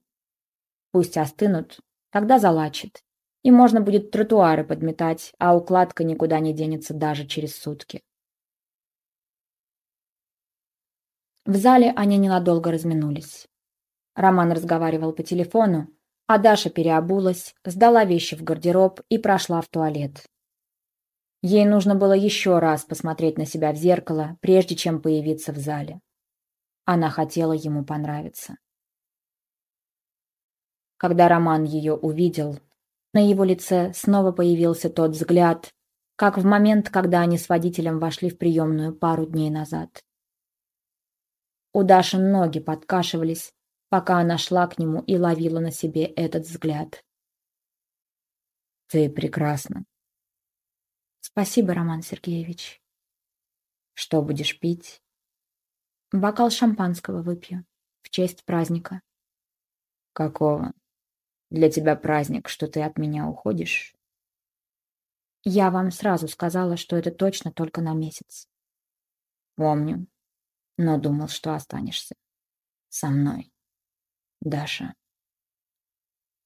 Speaker 1: Пусть остынут, тогда залачит, и можно будет тротуары подметать, а укладка никуда не денется даже через сутки. В зале они ненадолго разминулись. Роман разговаривал по телефону, а Даша переобулась, сдала вещи в гардероб и прошла в туалет. Ей нужно было еще раз посмотреть на себя в зеркало, прежде чем появиться в зале. Она хотела ему понравиться. Когда Роман ее увидел, на его лице снова появился тот взгляд, как в момент, когда они с водителем вошли в приемную пару дней назад. У Даши ноги подкашивались, пока она шла к нему и ловила на себе этот взгляд. «Ты прекрасна». «Спасибо, Роман Сергеевич». «Что будешь пить?» «Бокал шампанского выпью в честь праздника». «Какого? Для тебя праздник, что ты от меня уходишь?» «Я вам сразу сказала, что это точно только на месяц». «Помню, но думал, что останешься со мной». Даша.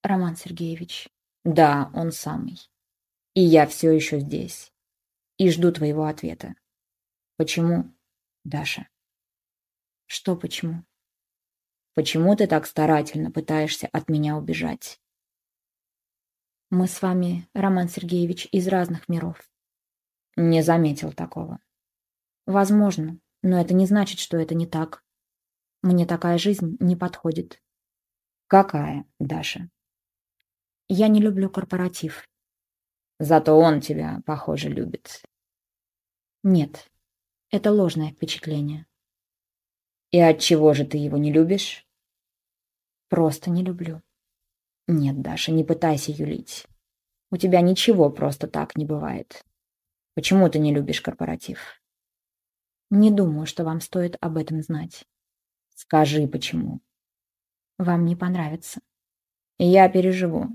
Speaker 1: Роман Сергеевич. Да, он самый. И я все еще здесь. И жду твоего ответа. Почему, Даша? Что почему? Почему ты так старательно пытаешься от меня убежать? Мы с вами, Роман Сергеевич, из разных миров. Не заметил такого. Возможно, но это не значит, что это не так. Мне такая жизнь не подходит. Какая, Даша? Я не люблю корпоратив. Зато он тебя, похоже, любит. Нет, это ложное впечатление. И от чего же ты его не любишь? Просто не люблю. Нет, Даша, не пытайся юлить. У тебя ничего просто так не бывает. Почему ты не любишь корпоратив? Не думаю, что вам стоит об этом знать. Скажи, почему вам не понравится. Я переживу.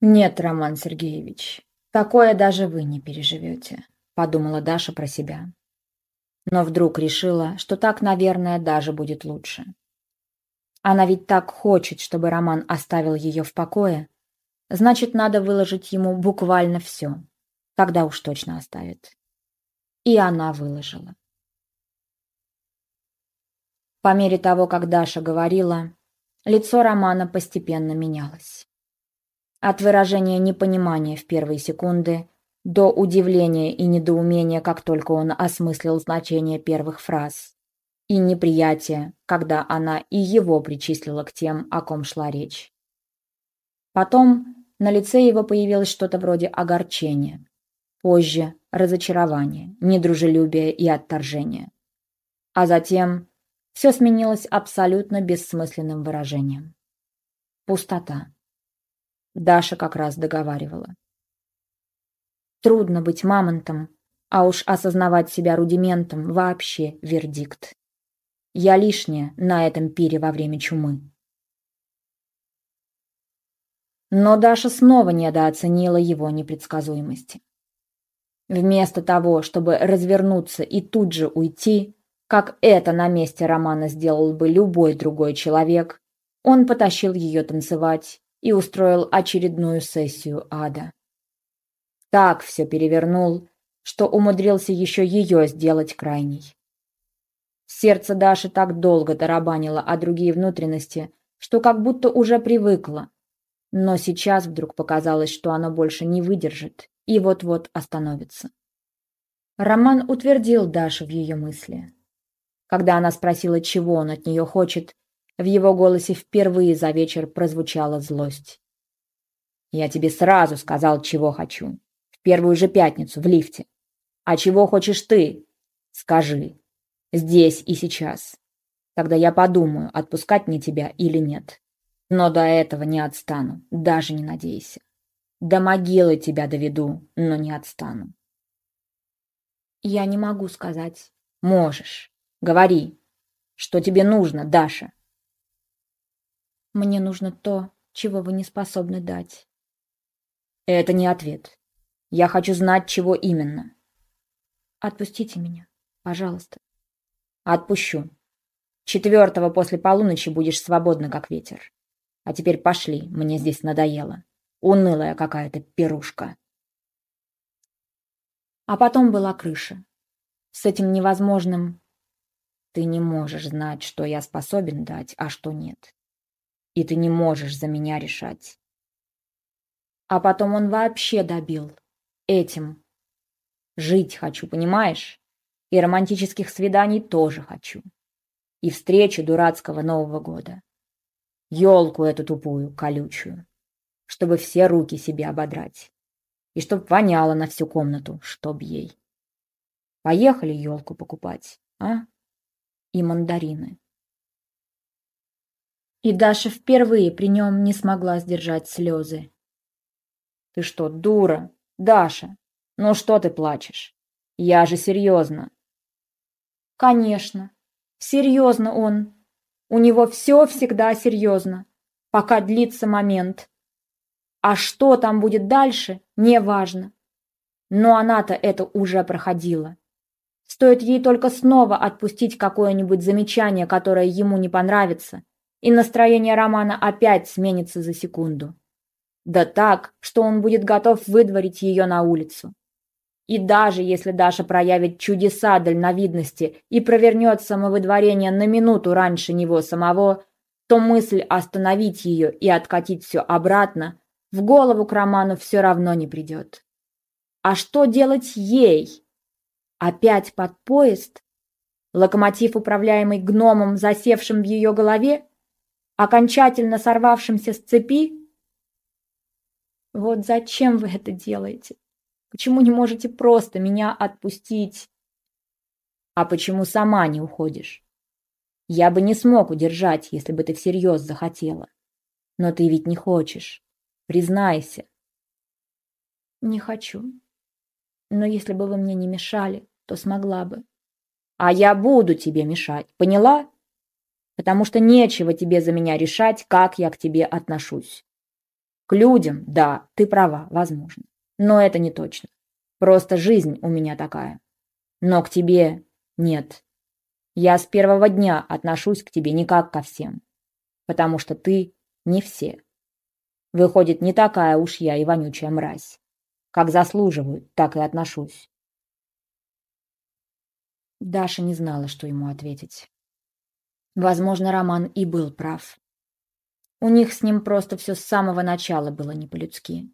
Speaker 1: Нет, Роман Сергеевич, такое даже вы не переживете, подумала Даша про себя. Но вдруг решила, что так, наверное, даже будет лучше. Она ведь так хочет, чтобы Роман оставил ее в покое. Значит, надо выложить ему буквально все. Тогда уж точно оставит. И она выложила. По мере того, как Даша говорила, лицо Романа постепенно менялось. От выражения непонимания в первые секунды до удивления и недоумения, как только он осмыслил значение первых фраз, и неприятия, когда она и его причислила к тем, о ком шла речь. Потом на лице его появилось что-то вроде огорчения, позже разочарование, недружелюбие и отторжение. А затем все сменилось абсолютно бессмысленным выражением. Пустота. Даша как раз договаривала. Трудно быть мамонтом, а уж осознавать себя рудиментом вообще вердикт. Я лишняя на этом пире во время чумы. Но Даша снова недооценила его непредсказуемости. Вместо того, чтобы развернуться и тут же уйти, как это на месте Романа сделал бы любой другой человек, он потащил ее танцевать и устроил очередную сессию ада. Так все перевернул, что умудрился еще ее сделать крайней. Сердце Даши так долго тарабанило о другие внутренности, что как будто уже привыкло. Но сейчас вдруг показалось, что оно больше не выдержит и вот-вот остановится. Роман утвердил Дашу в ее мысли. Когда она спросила, чего он от нее хочет, в его голосе впервые за вечер прозвучала злость. «Я тебе сразу сказал, чего хочу. В первую же пятницу, в лифте. А чего хочешь ты? Скажи. Здесь и сейчас. Тогда я подумаю, отпускать мне тебя или нет. Но до этого не отстану, даже не надейся. До могилы тебя доведу, но не отстану. Я не могу сказать.
Speaker 2: Можешь. Говори. Что тебе нужно, Даша?
Speaker 1: Мне нужно то, чего вы не способны дать.
Speaker 2: Это не ответ. Я хочу знать, чего именно.
Speaker 1: Отпустите меня, пожалуйста.
Speaker 2: Отпущу. Четвертого после полуночи будешь свободна, как ветер. А теперь пошли, мне здесь надоело. Унылая какая-то пирушка.
Speaker 1: А потом была крыша. С этим невозможным...
Speaker 2: Ты не можешь знать, что я способен дать, а что нет. И ты не можешь за меня решать.
Speaker 1: А потом он вообще добил. Этим.
Speaker 2: Жить хочу, понимаешь? И романтических свиданий тоже хочу. И встречи дурацкого Нового года. Ёлку эту тупую, колючую. Чтобы все руки себе ободрать и чтоб воняло на всю комнату, чтоб ей. Поехали елку покупать, а? И мандарины.
Speaker 1: И Даша впервые при нем не смогла сдержать слезы.
Speaker 2: Ты что, дура? Даша, ну что ты плачешь? Я же серьезно.
Speaker 1: Конечно, серьезно он. У него все всегда серьезно, пока длится момент. А что там будет дальше, не важно. Но она-то это уже проходила. Стоит ей только снова отпустить какое-нибудь замечание, которое ему не понравится, и настроение Романа опять сменится за секунду. Да так, что он будет готов выдворить ее на улицу. И даже если Даша проявит чудеса дальновидности и провернет самовыдворение на минуту раньше него самого, то мысль остановить ее и откатить все обратно в голову к Роману все равно не придет. А что делать ей? Опять под поезд? Локомотив, управляемый гномом, засевшим в ее голове? Окончательно сорвавшимся с цепи? Вот зачем вы это делаете? Почему не можете просто меня отпустить?
Speaker 2: А почему сама не уходишь? Я бы не смог удержать, если бы ты всерьез захотела. Но ты ведь не хочешь. Признайся.
Speaker 1: Не хочу. Но если бы вы мне не мешали, то смогла бы.
Speaker 2: А я буду тебе мешать, поняла? Потому что нечего тебе за меня решать, как я к тебе отношусь. К людям, да, ты права, возможно. Но это не точно. Просто жизнь у меня такая. Но к тебе нет. Я с первого дня отношусь к тебе не как ко всем. Потому что ты не все. Выходит, не такая уж я и вонючая мразь. Как заслуживаю, так и отношусь.
Speaker 1: Даша не знала, что ему ответить. Возможно, Роман и был прав. У них с ним просто все с самого начала было не по-людски.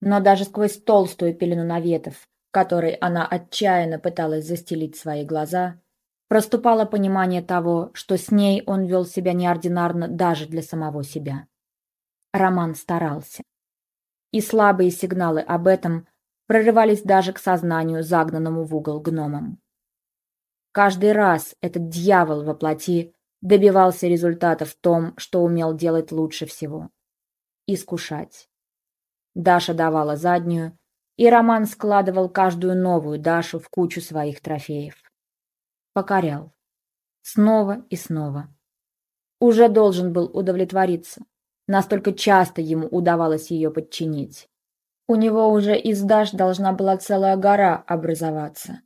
Speaker 1: Но даже сквозь толстую пелену наветов, которой она отчаянно пыталась застелить свои глаза, проступало понимание того, что с ней он вел себя неординарно даже для самого себя. Роман старался. И слабые сигналы об этом прорывались даже к сознанию, загнанному в угол гномом. Каждый раз этот дьявол во плоти добивался результата в том, что умел делать лучше всего – искушать. Даша давала заднюю, и Роман складывал каждую новую Дашу в кучу своих трофеев. Покорял. Снова и снова. Уже должен был удовлетвориться. Настолько часто ему удавалось ее подчинить. У него уже из Даш должна была целая гора образоваться.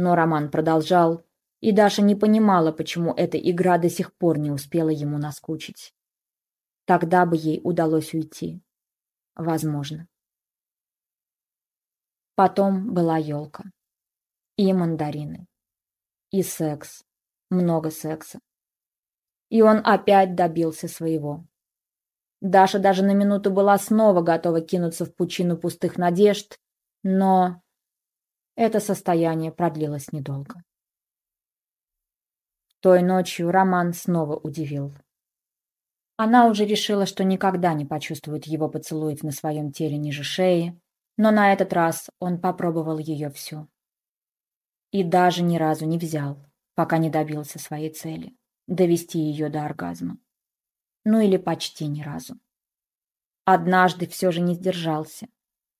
Speaker 1: Но Роман продолжал, и Даша не понимала, почему эта игра до сих пор не успела ему наскучить. Тогда бы ей удалось уйти. Возможно. Потом была елка. И мандарины. И секс. Много секса. И он опять добился своего. Даша даже на минуту была снова готова кинуться в пучину пустых надежд, но это состояние продлилось недолго. Той ночью Роман снова удивил. Она уже решила, что никогда не почувствует его поцелуев на своем теле ниже шеи, но на этот раз он попробовал ее всю. И даже ни разу не взял, пока не добился своей цели – довести ее до оргазма ну или почти ни разу. Однажды все же не сдержался,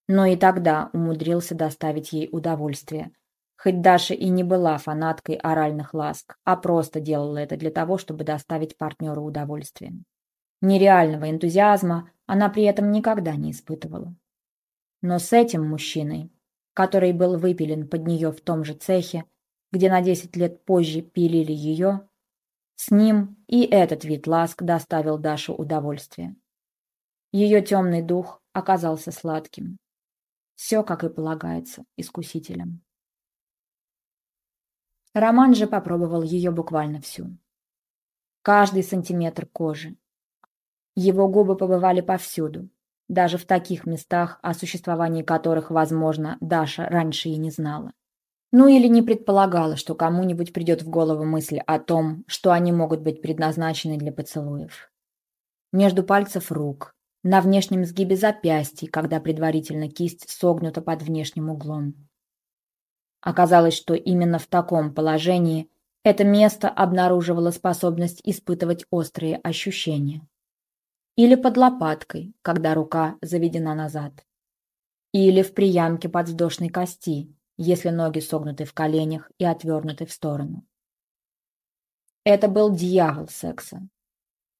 Speaker 1: но и тогда умудрился доставить ей удовольствие, Хоть Даша и не была фанаткой оральных ласк, а просто делала это для того, чтобы доставить партнеру удовольствие. Нереального энтузиазма она при этом никогда не испытывала. Но с этим мужчиной, который был выпилен под нее в том же цехе, где на 10 лет позже пилили ее, с ним и этот вид ласк доставил Даше удовольствие. Ее темный дух оказался сладким. Все, как и полагается, искусителям. Роман же попробовал ее буквально всю. Каждый сантиметр кожи. Его губы побывали повсюду, даже в таких местах, о существовании которых, возможно, Даша раньше и не знала. Ну или не предполагала, что кому-нибудь придет в голову мысль о том, что они могут быть предназначены для поцелуев. Между пальцев рук, на внешнем сгибе запястья, когда предварительно кисть согнута под внешним углом. Оказалось, что именно в таком положении это место обнаруживало способность испытывать острые ощущения. Или под лопаткой, когда рука заведена назад. Или в приямке подвздошной кости, если ноги согнуты в коленях и отвернуты в сторону. Это был дьявол секса.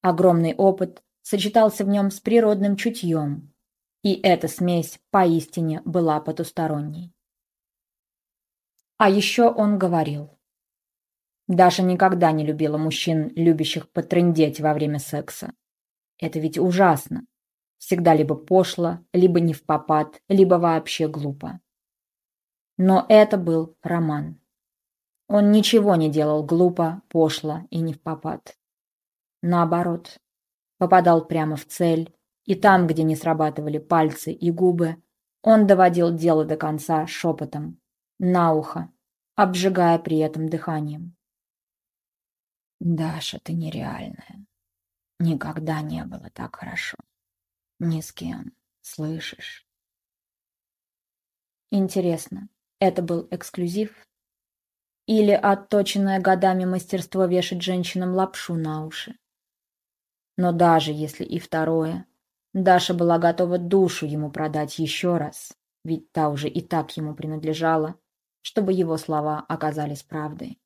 Speaker 1: Огромный опыт сочетался в нем с природным чутьем, и эта смесь поистине была потусторонней. А еще он говорил. Даша никогда не любила мужчин, любящих потрындеть во время секса. Это ведь ужасно. Всегда либо пошло, либо не в попад, либо вообще глупо. Но это был роман. Он ничего не делал глупо, пошло и не в попад. Наоборот, попадал прямо в цель, и там, где не срабатывали пальцы и губы, он доводил дело до конца шепотом, на ухо, обжигая при этом дыханием. «Даша, ты нереальная. Никогда не было так хорошо. Ни с кем. Слышишь?» Интересно, это был эксклюзив? Или отточенное годами мастерство вешать женщинам лапшу на уши? Но даже если и второе, Даша была готова душу ему продать еще раз, ведь та уже и так ему принадлежала, чтобы его слова оказались правдой.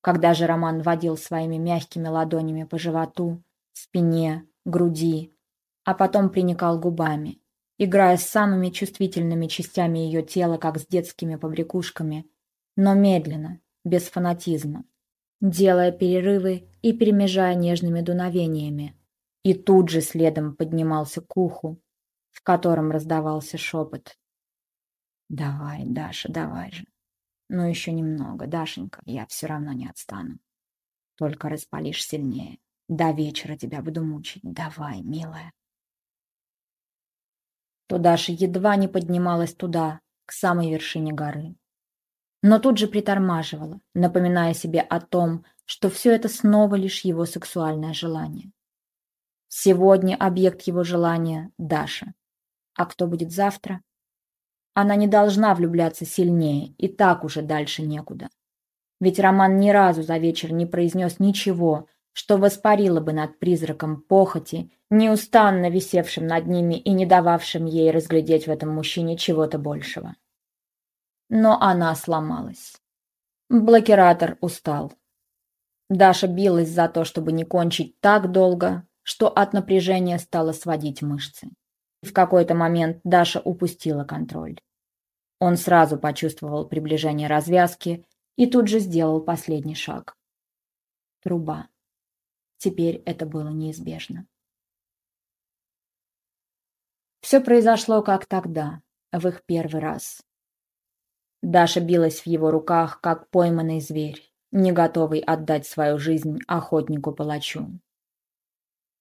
Speaker 1: Когда же Роман водил своими мягкими ладонями по животу, спине, груди, а потом приникал губами, играя с самыми чувствительными частями ее тела, как с детскими побрякушками, но медленно, без фанатизма, делая перерывы и перемежая нежными дуновениями, и тут же следом поднимался к уху, в котором раздавался шепот. Давай, Даша, давай же. Ну еще немного, Дашенька, я все равно не отстану. Только распалишь сильнее. До вечера тебя буду мучить. Давай, милая. То Даша едва не поднималась туда, к самой вершине горы. Но тут же притормаживала, напоминая себе о том, что все это снова лишь его сексуальное желание. Сегодня объект его желания – Даша. А кто будет завтра? Она не должна влюбляться сильнее, и так уже дальше некуда. Ведь Роман ни разу за вечер не произнес ничего, что воспарило бы над призраком похоти, неустанно висевшим над ними и не дававшим ей разглядеть в этом мужчине чего-то большего. Но она сломалась. Блокиратор устал. Даша билась за то, чтобы не кончить так долго, что от напряжения стало сводить мышцы. В какой-то момент Даша упустила контроль. Он сразу почувствовал приближение развязки и тут же сделал последний шаг. Труба. Теперь это было неизбежно. Все произошло как тогда, в их первый раз. Даша билась в его руках, как пойманный зверь, не готовый отдать свою жизнь охотнику-палачу.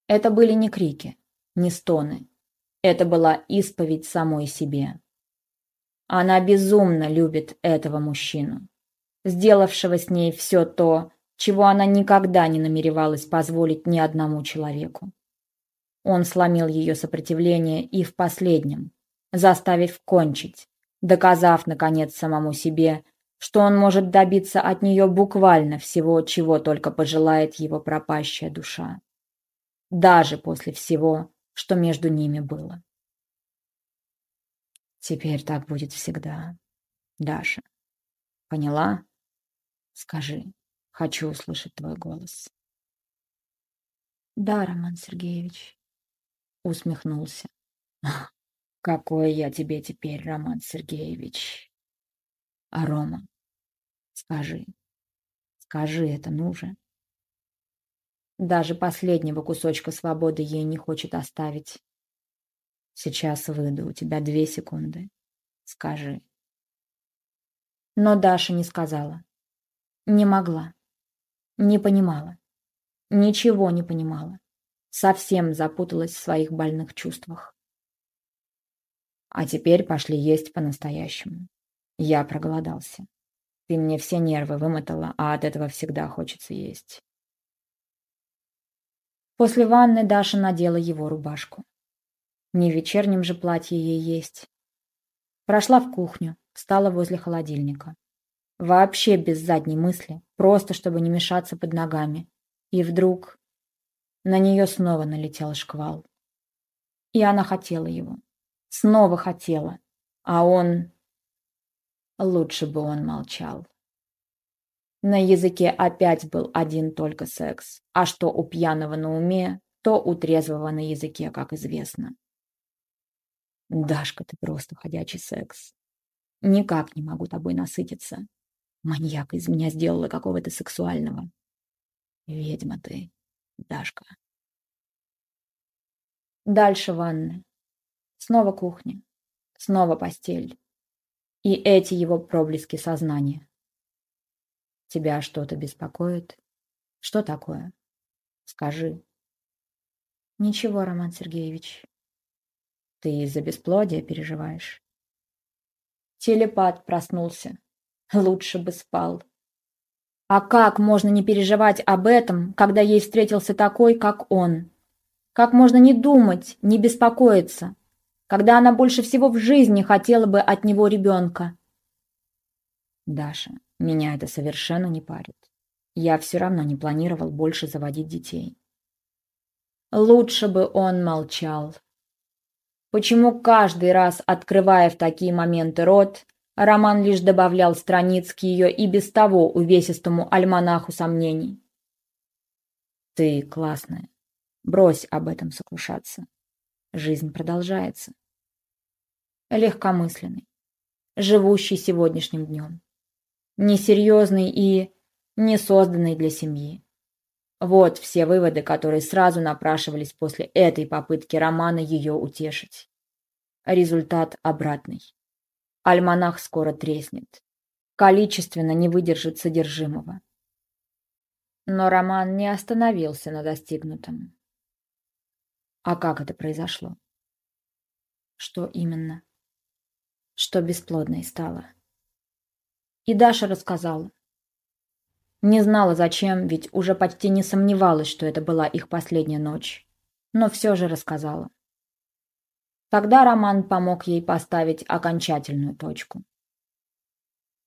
Speaker 1: Это были не крики, не стоны, это была исповедь самой себе. Она безумно любит этого мужчину, сделавшего с ней все то, чего она никогда не намеревалась позволить ни одному человеку. Он сломил ее сопротивление и в последнем, заставив кончить, доказав, наконец, самому себе, что он может добиться от нее буквально всего, чего только пожелает его пропащая душа. Даже после всего, что между ними было. Теперь так будет всегда, Даша.
Speaker 2: Поняла? Скажи, хочу услышать твой голос.
Speaker 1: Да, Роман Сергеевич, усмехнулся.
Speaker 2: Какой я тебе теперь, Роман Сергеевич? А Рома, скажи, скажи это, ну же. Даже последнего кусочка свободы ей не хочет оставить. Сейчас выйду, у тебя две секунды. Скажи.
Speaker 1: Но Даша не сказала. Не могла. Не понимала. Ничего не понимала. Совсем запуталась в своих больных чувствах.
Speaker 2: А теперь пошли есть по-настоящему. Я проголодался. Ты мне все нервы вымотала, а от этого всегда хочется есть.
Speaker 1: После ванны Даша надела его рубашку. Не в вечернем же платье ей есть. Прошла в кухню, встала возле холодильника. Вообще без задней мысли, просто чтобы не мешаться под ногами. И вдруг на нее снова налетел шквал. И она хотела его. Снова хотела. А он... Лучше бы он молчал. На языке опять был один только секс. А что у пьяного на уме, то у трезвого на языке, как известно. Дашка, ты просто ходячий секс. Никак не могу тобой насытиться. Маньяк из меня сделала какого-то сексуального. Ведьма ты, Дашка. Дальше ванны. Снова кухня. Снова постель. И эти его проблески сознания. Тебя что-то беспокоит? Что такое? Скажи. Ничего, Роман Сергеевич. Ты из-за бесплодия переживаешь? Телепат проснулся. Лучше бы спал. А как можно не переживать об этом, когда ей встретился такой, как он? Как можно не думать, не беспокоиться, когда она больше всего в жизни хотела бы от него ребенка? Даша, меня это совершенно не парит. Я все равно не планировал больше заводить детей. Лучше бы он молчал. Почему каждый раз, открывая в такие моменты рот, Роман лишь добавлял страниц к ее и без того увесистому альманаху сомнений? Ты классная. Брось об этом сокрушаться. Жизнь продолжается. Легкомысленный, живущий сегодняшним днем. Несерьезный и не созданный для семьи. Вот все выводы, которые сразу напрашивались после этой попытки Романа ее утешить. Результат обратный. Альманах скоро треснет. Количественно не выдержит содержимого. Но Роман не остановился на достигнутом. А как это произошло? Что именно? Что бесплодной стало? И Даша рассказала. Не знала зачем, ведь уже почти не сомневалась, что это была их последняя ночь. Но все же рассказала. Тогда Роман помог ей поставить окончательную точку.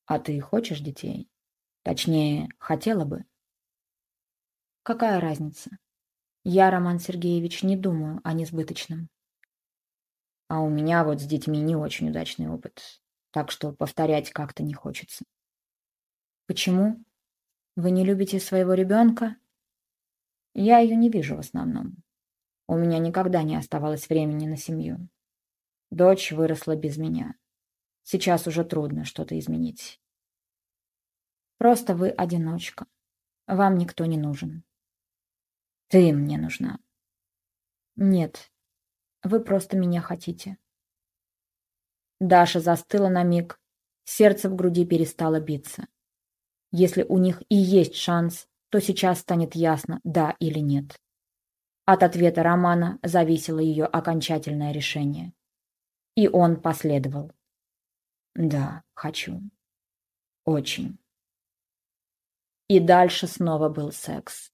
Speaker 1: «А ты хочешь детей? Точнее, хотела бы?» «Какая разница? Я, Роман Сергеевич, не думаю о несбыточном. А у меня вот с детьми не очень удачный опыт, так что повторять как-то не хочется». «Почему?» Вы не любите своего ребенка? Я ее не вижу в основном. У меня никогда не оставалось времени на семью. Дочь выросла без меня. Сейчас уже трудно что-то изменить. Просто вы одиночка. Вам никто не нужен. Ты мне нужна. Нет, вы просто меня хотите. Даша застыла на миг, сердце в груди перестало биться. Если у них и есть шанс, то сейчас станет ясно, да или нет. От ответа Романа зависело ее окончательное решение. И он последовал. Да, хочу. Очень. И дальше снова был секс.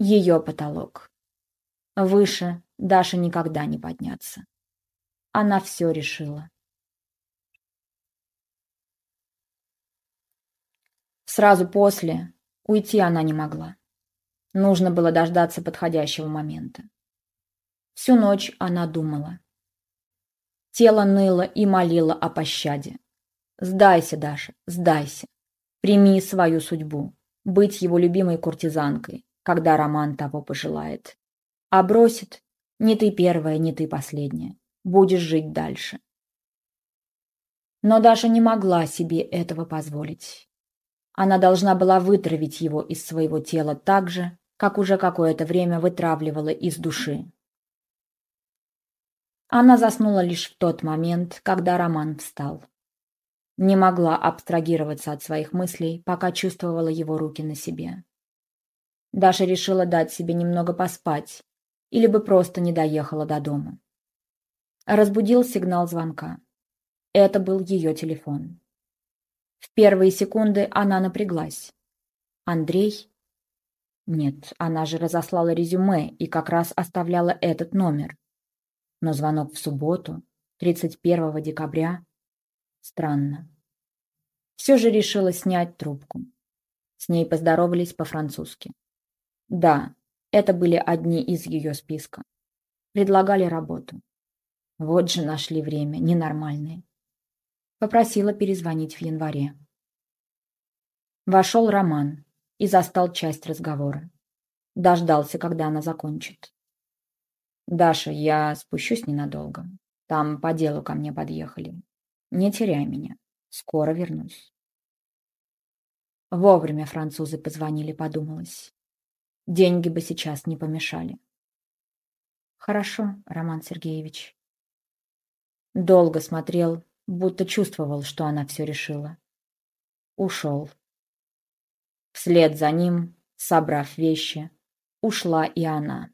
Speaker 1: Ее потолок. Выше Даша никогда не подняться. Она все решила. Сразу после уйти она не могла. Нужно было дождаться подходящего момента. Всю ночь она думала. Тело ныло и молило о пощаде. Сдайся, Даша, сдайся. Прими свою судьбу. Быть его любимой куртизанкой, когда Роман того пожелает. А бросит, не ты первая, не ты последняя. Будешь жить дальше. Но Даша не могла себе этого позволить. Она должна была вытравить его из своего тела так же, как уже какое-то время вытравливала из души. Она заснула лишь в тот момент, когда Роман встал. Не могла абстрагироваться от своих мыслей, пока чувствовала его руки на себе. Даша решила дать себе немного поспать, или бы просто не доехала до дома. Разбудил сигнал звонка. Это был ее телефон. В первые секунды она напряглась. Андрей? Нет, она же разослала резюме и как раз оставляла этот номер. Но звонок в субботу, 31 декабря, странно. Все же решила снять трубку. С ней поздоровались по-французски. Да, это были одни из ее списка. Предлагали работу. Вот же нашли время, ненормальные. Попросила перезвонить в январе. Вошел Роман и застал часть разговора. Дождался, когда она закончит. «Даша, я спущусь ненадолго. Там по делу ко мне подъехали. Не теряй меня. Скоро вернусь». Вовремя французы позвонили, подумалось. Деньги бы сейчас не помешали. Хорошо, Роман Сергеевич. Долго смотрел, будто чувствовал, что она все решила. Ушел. Вслед за ним, собрав вещи, ушла и она.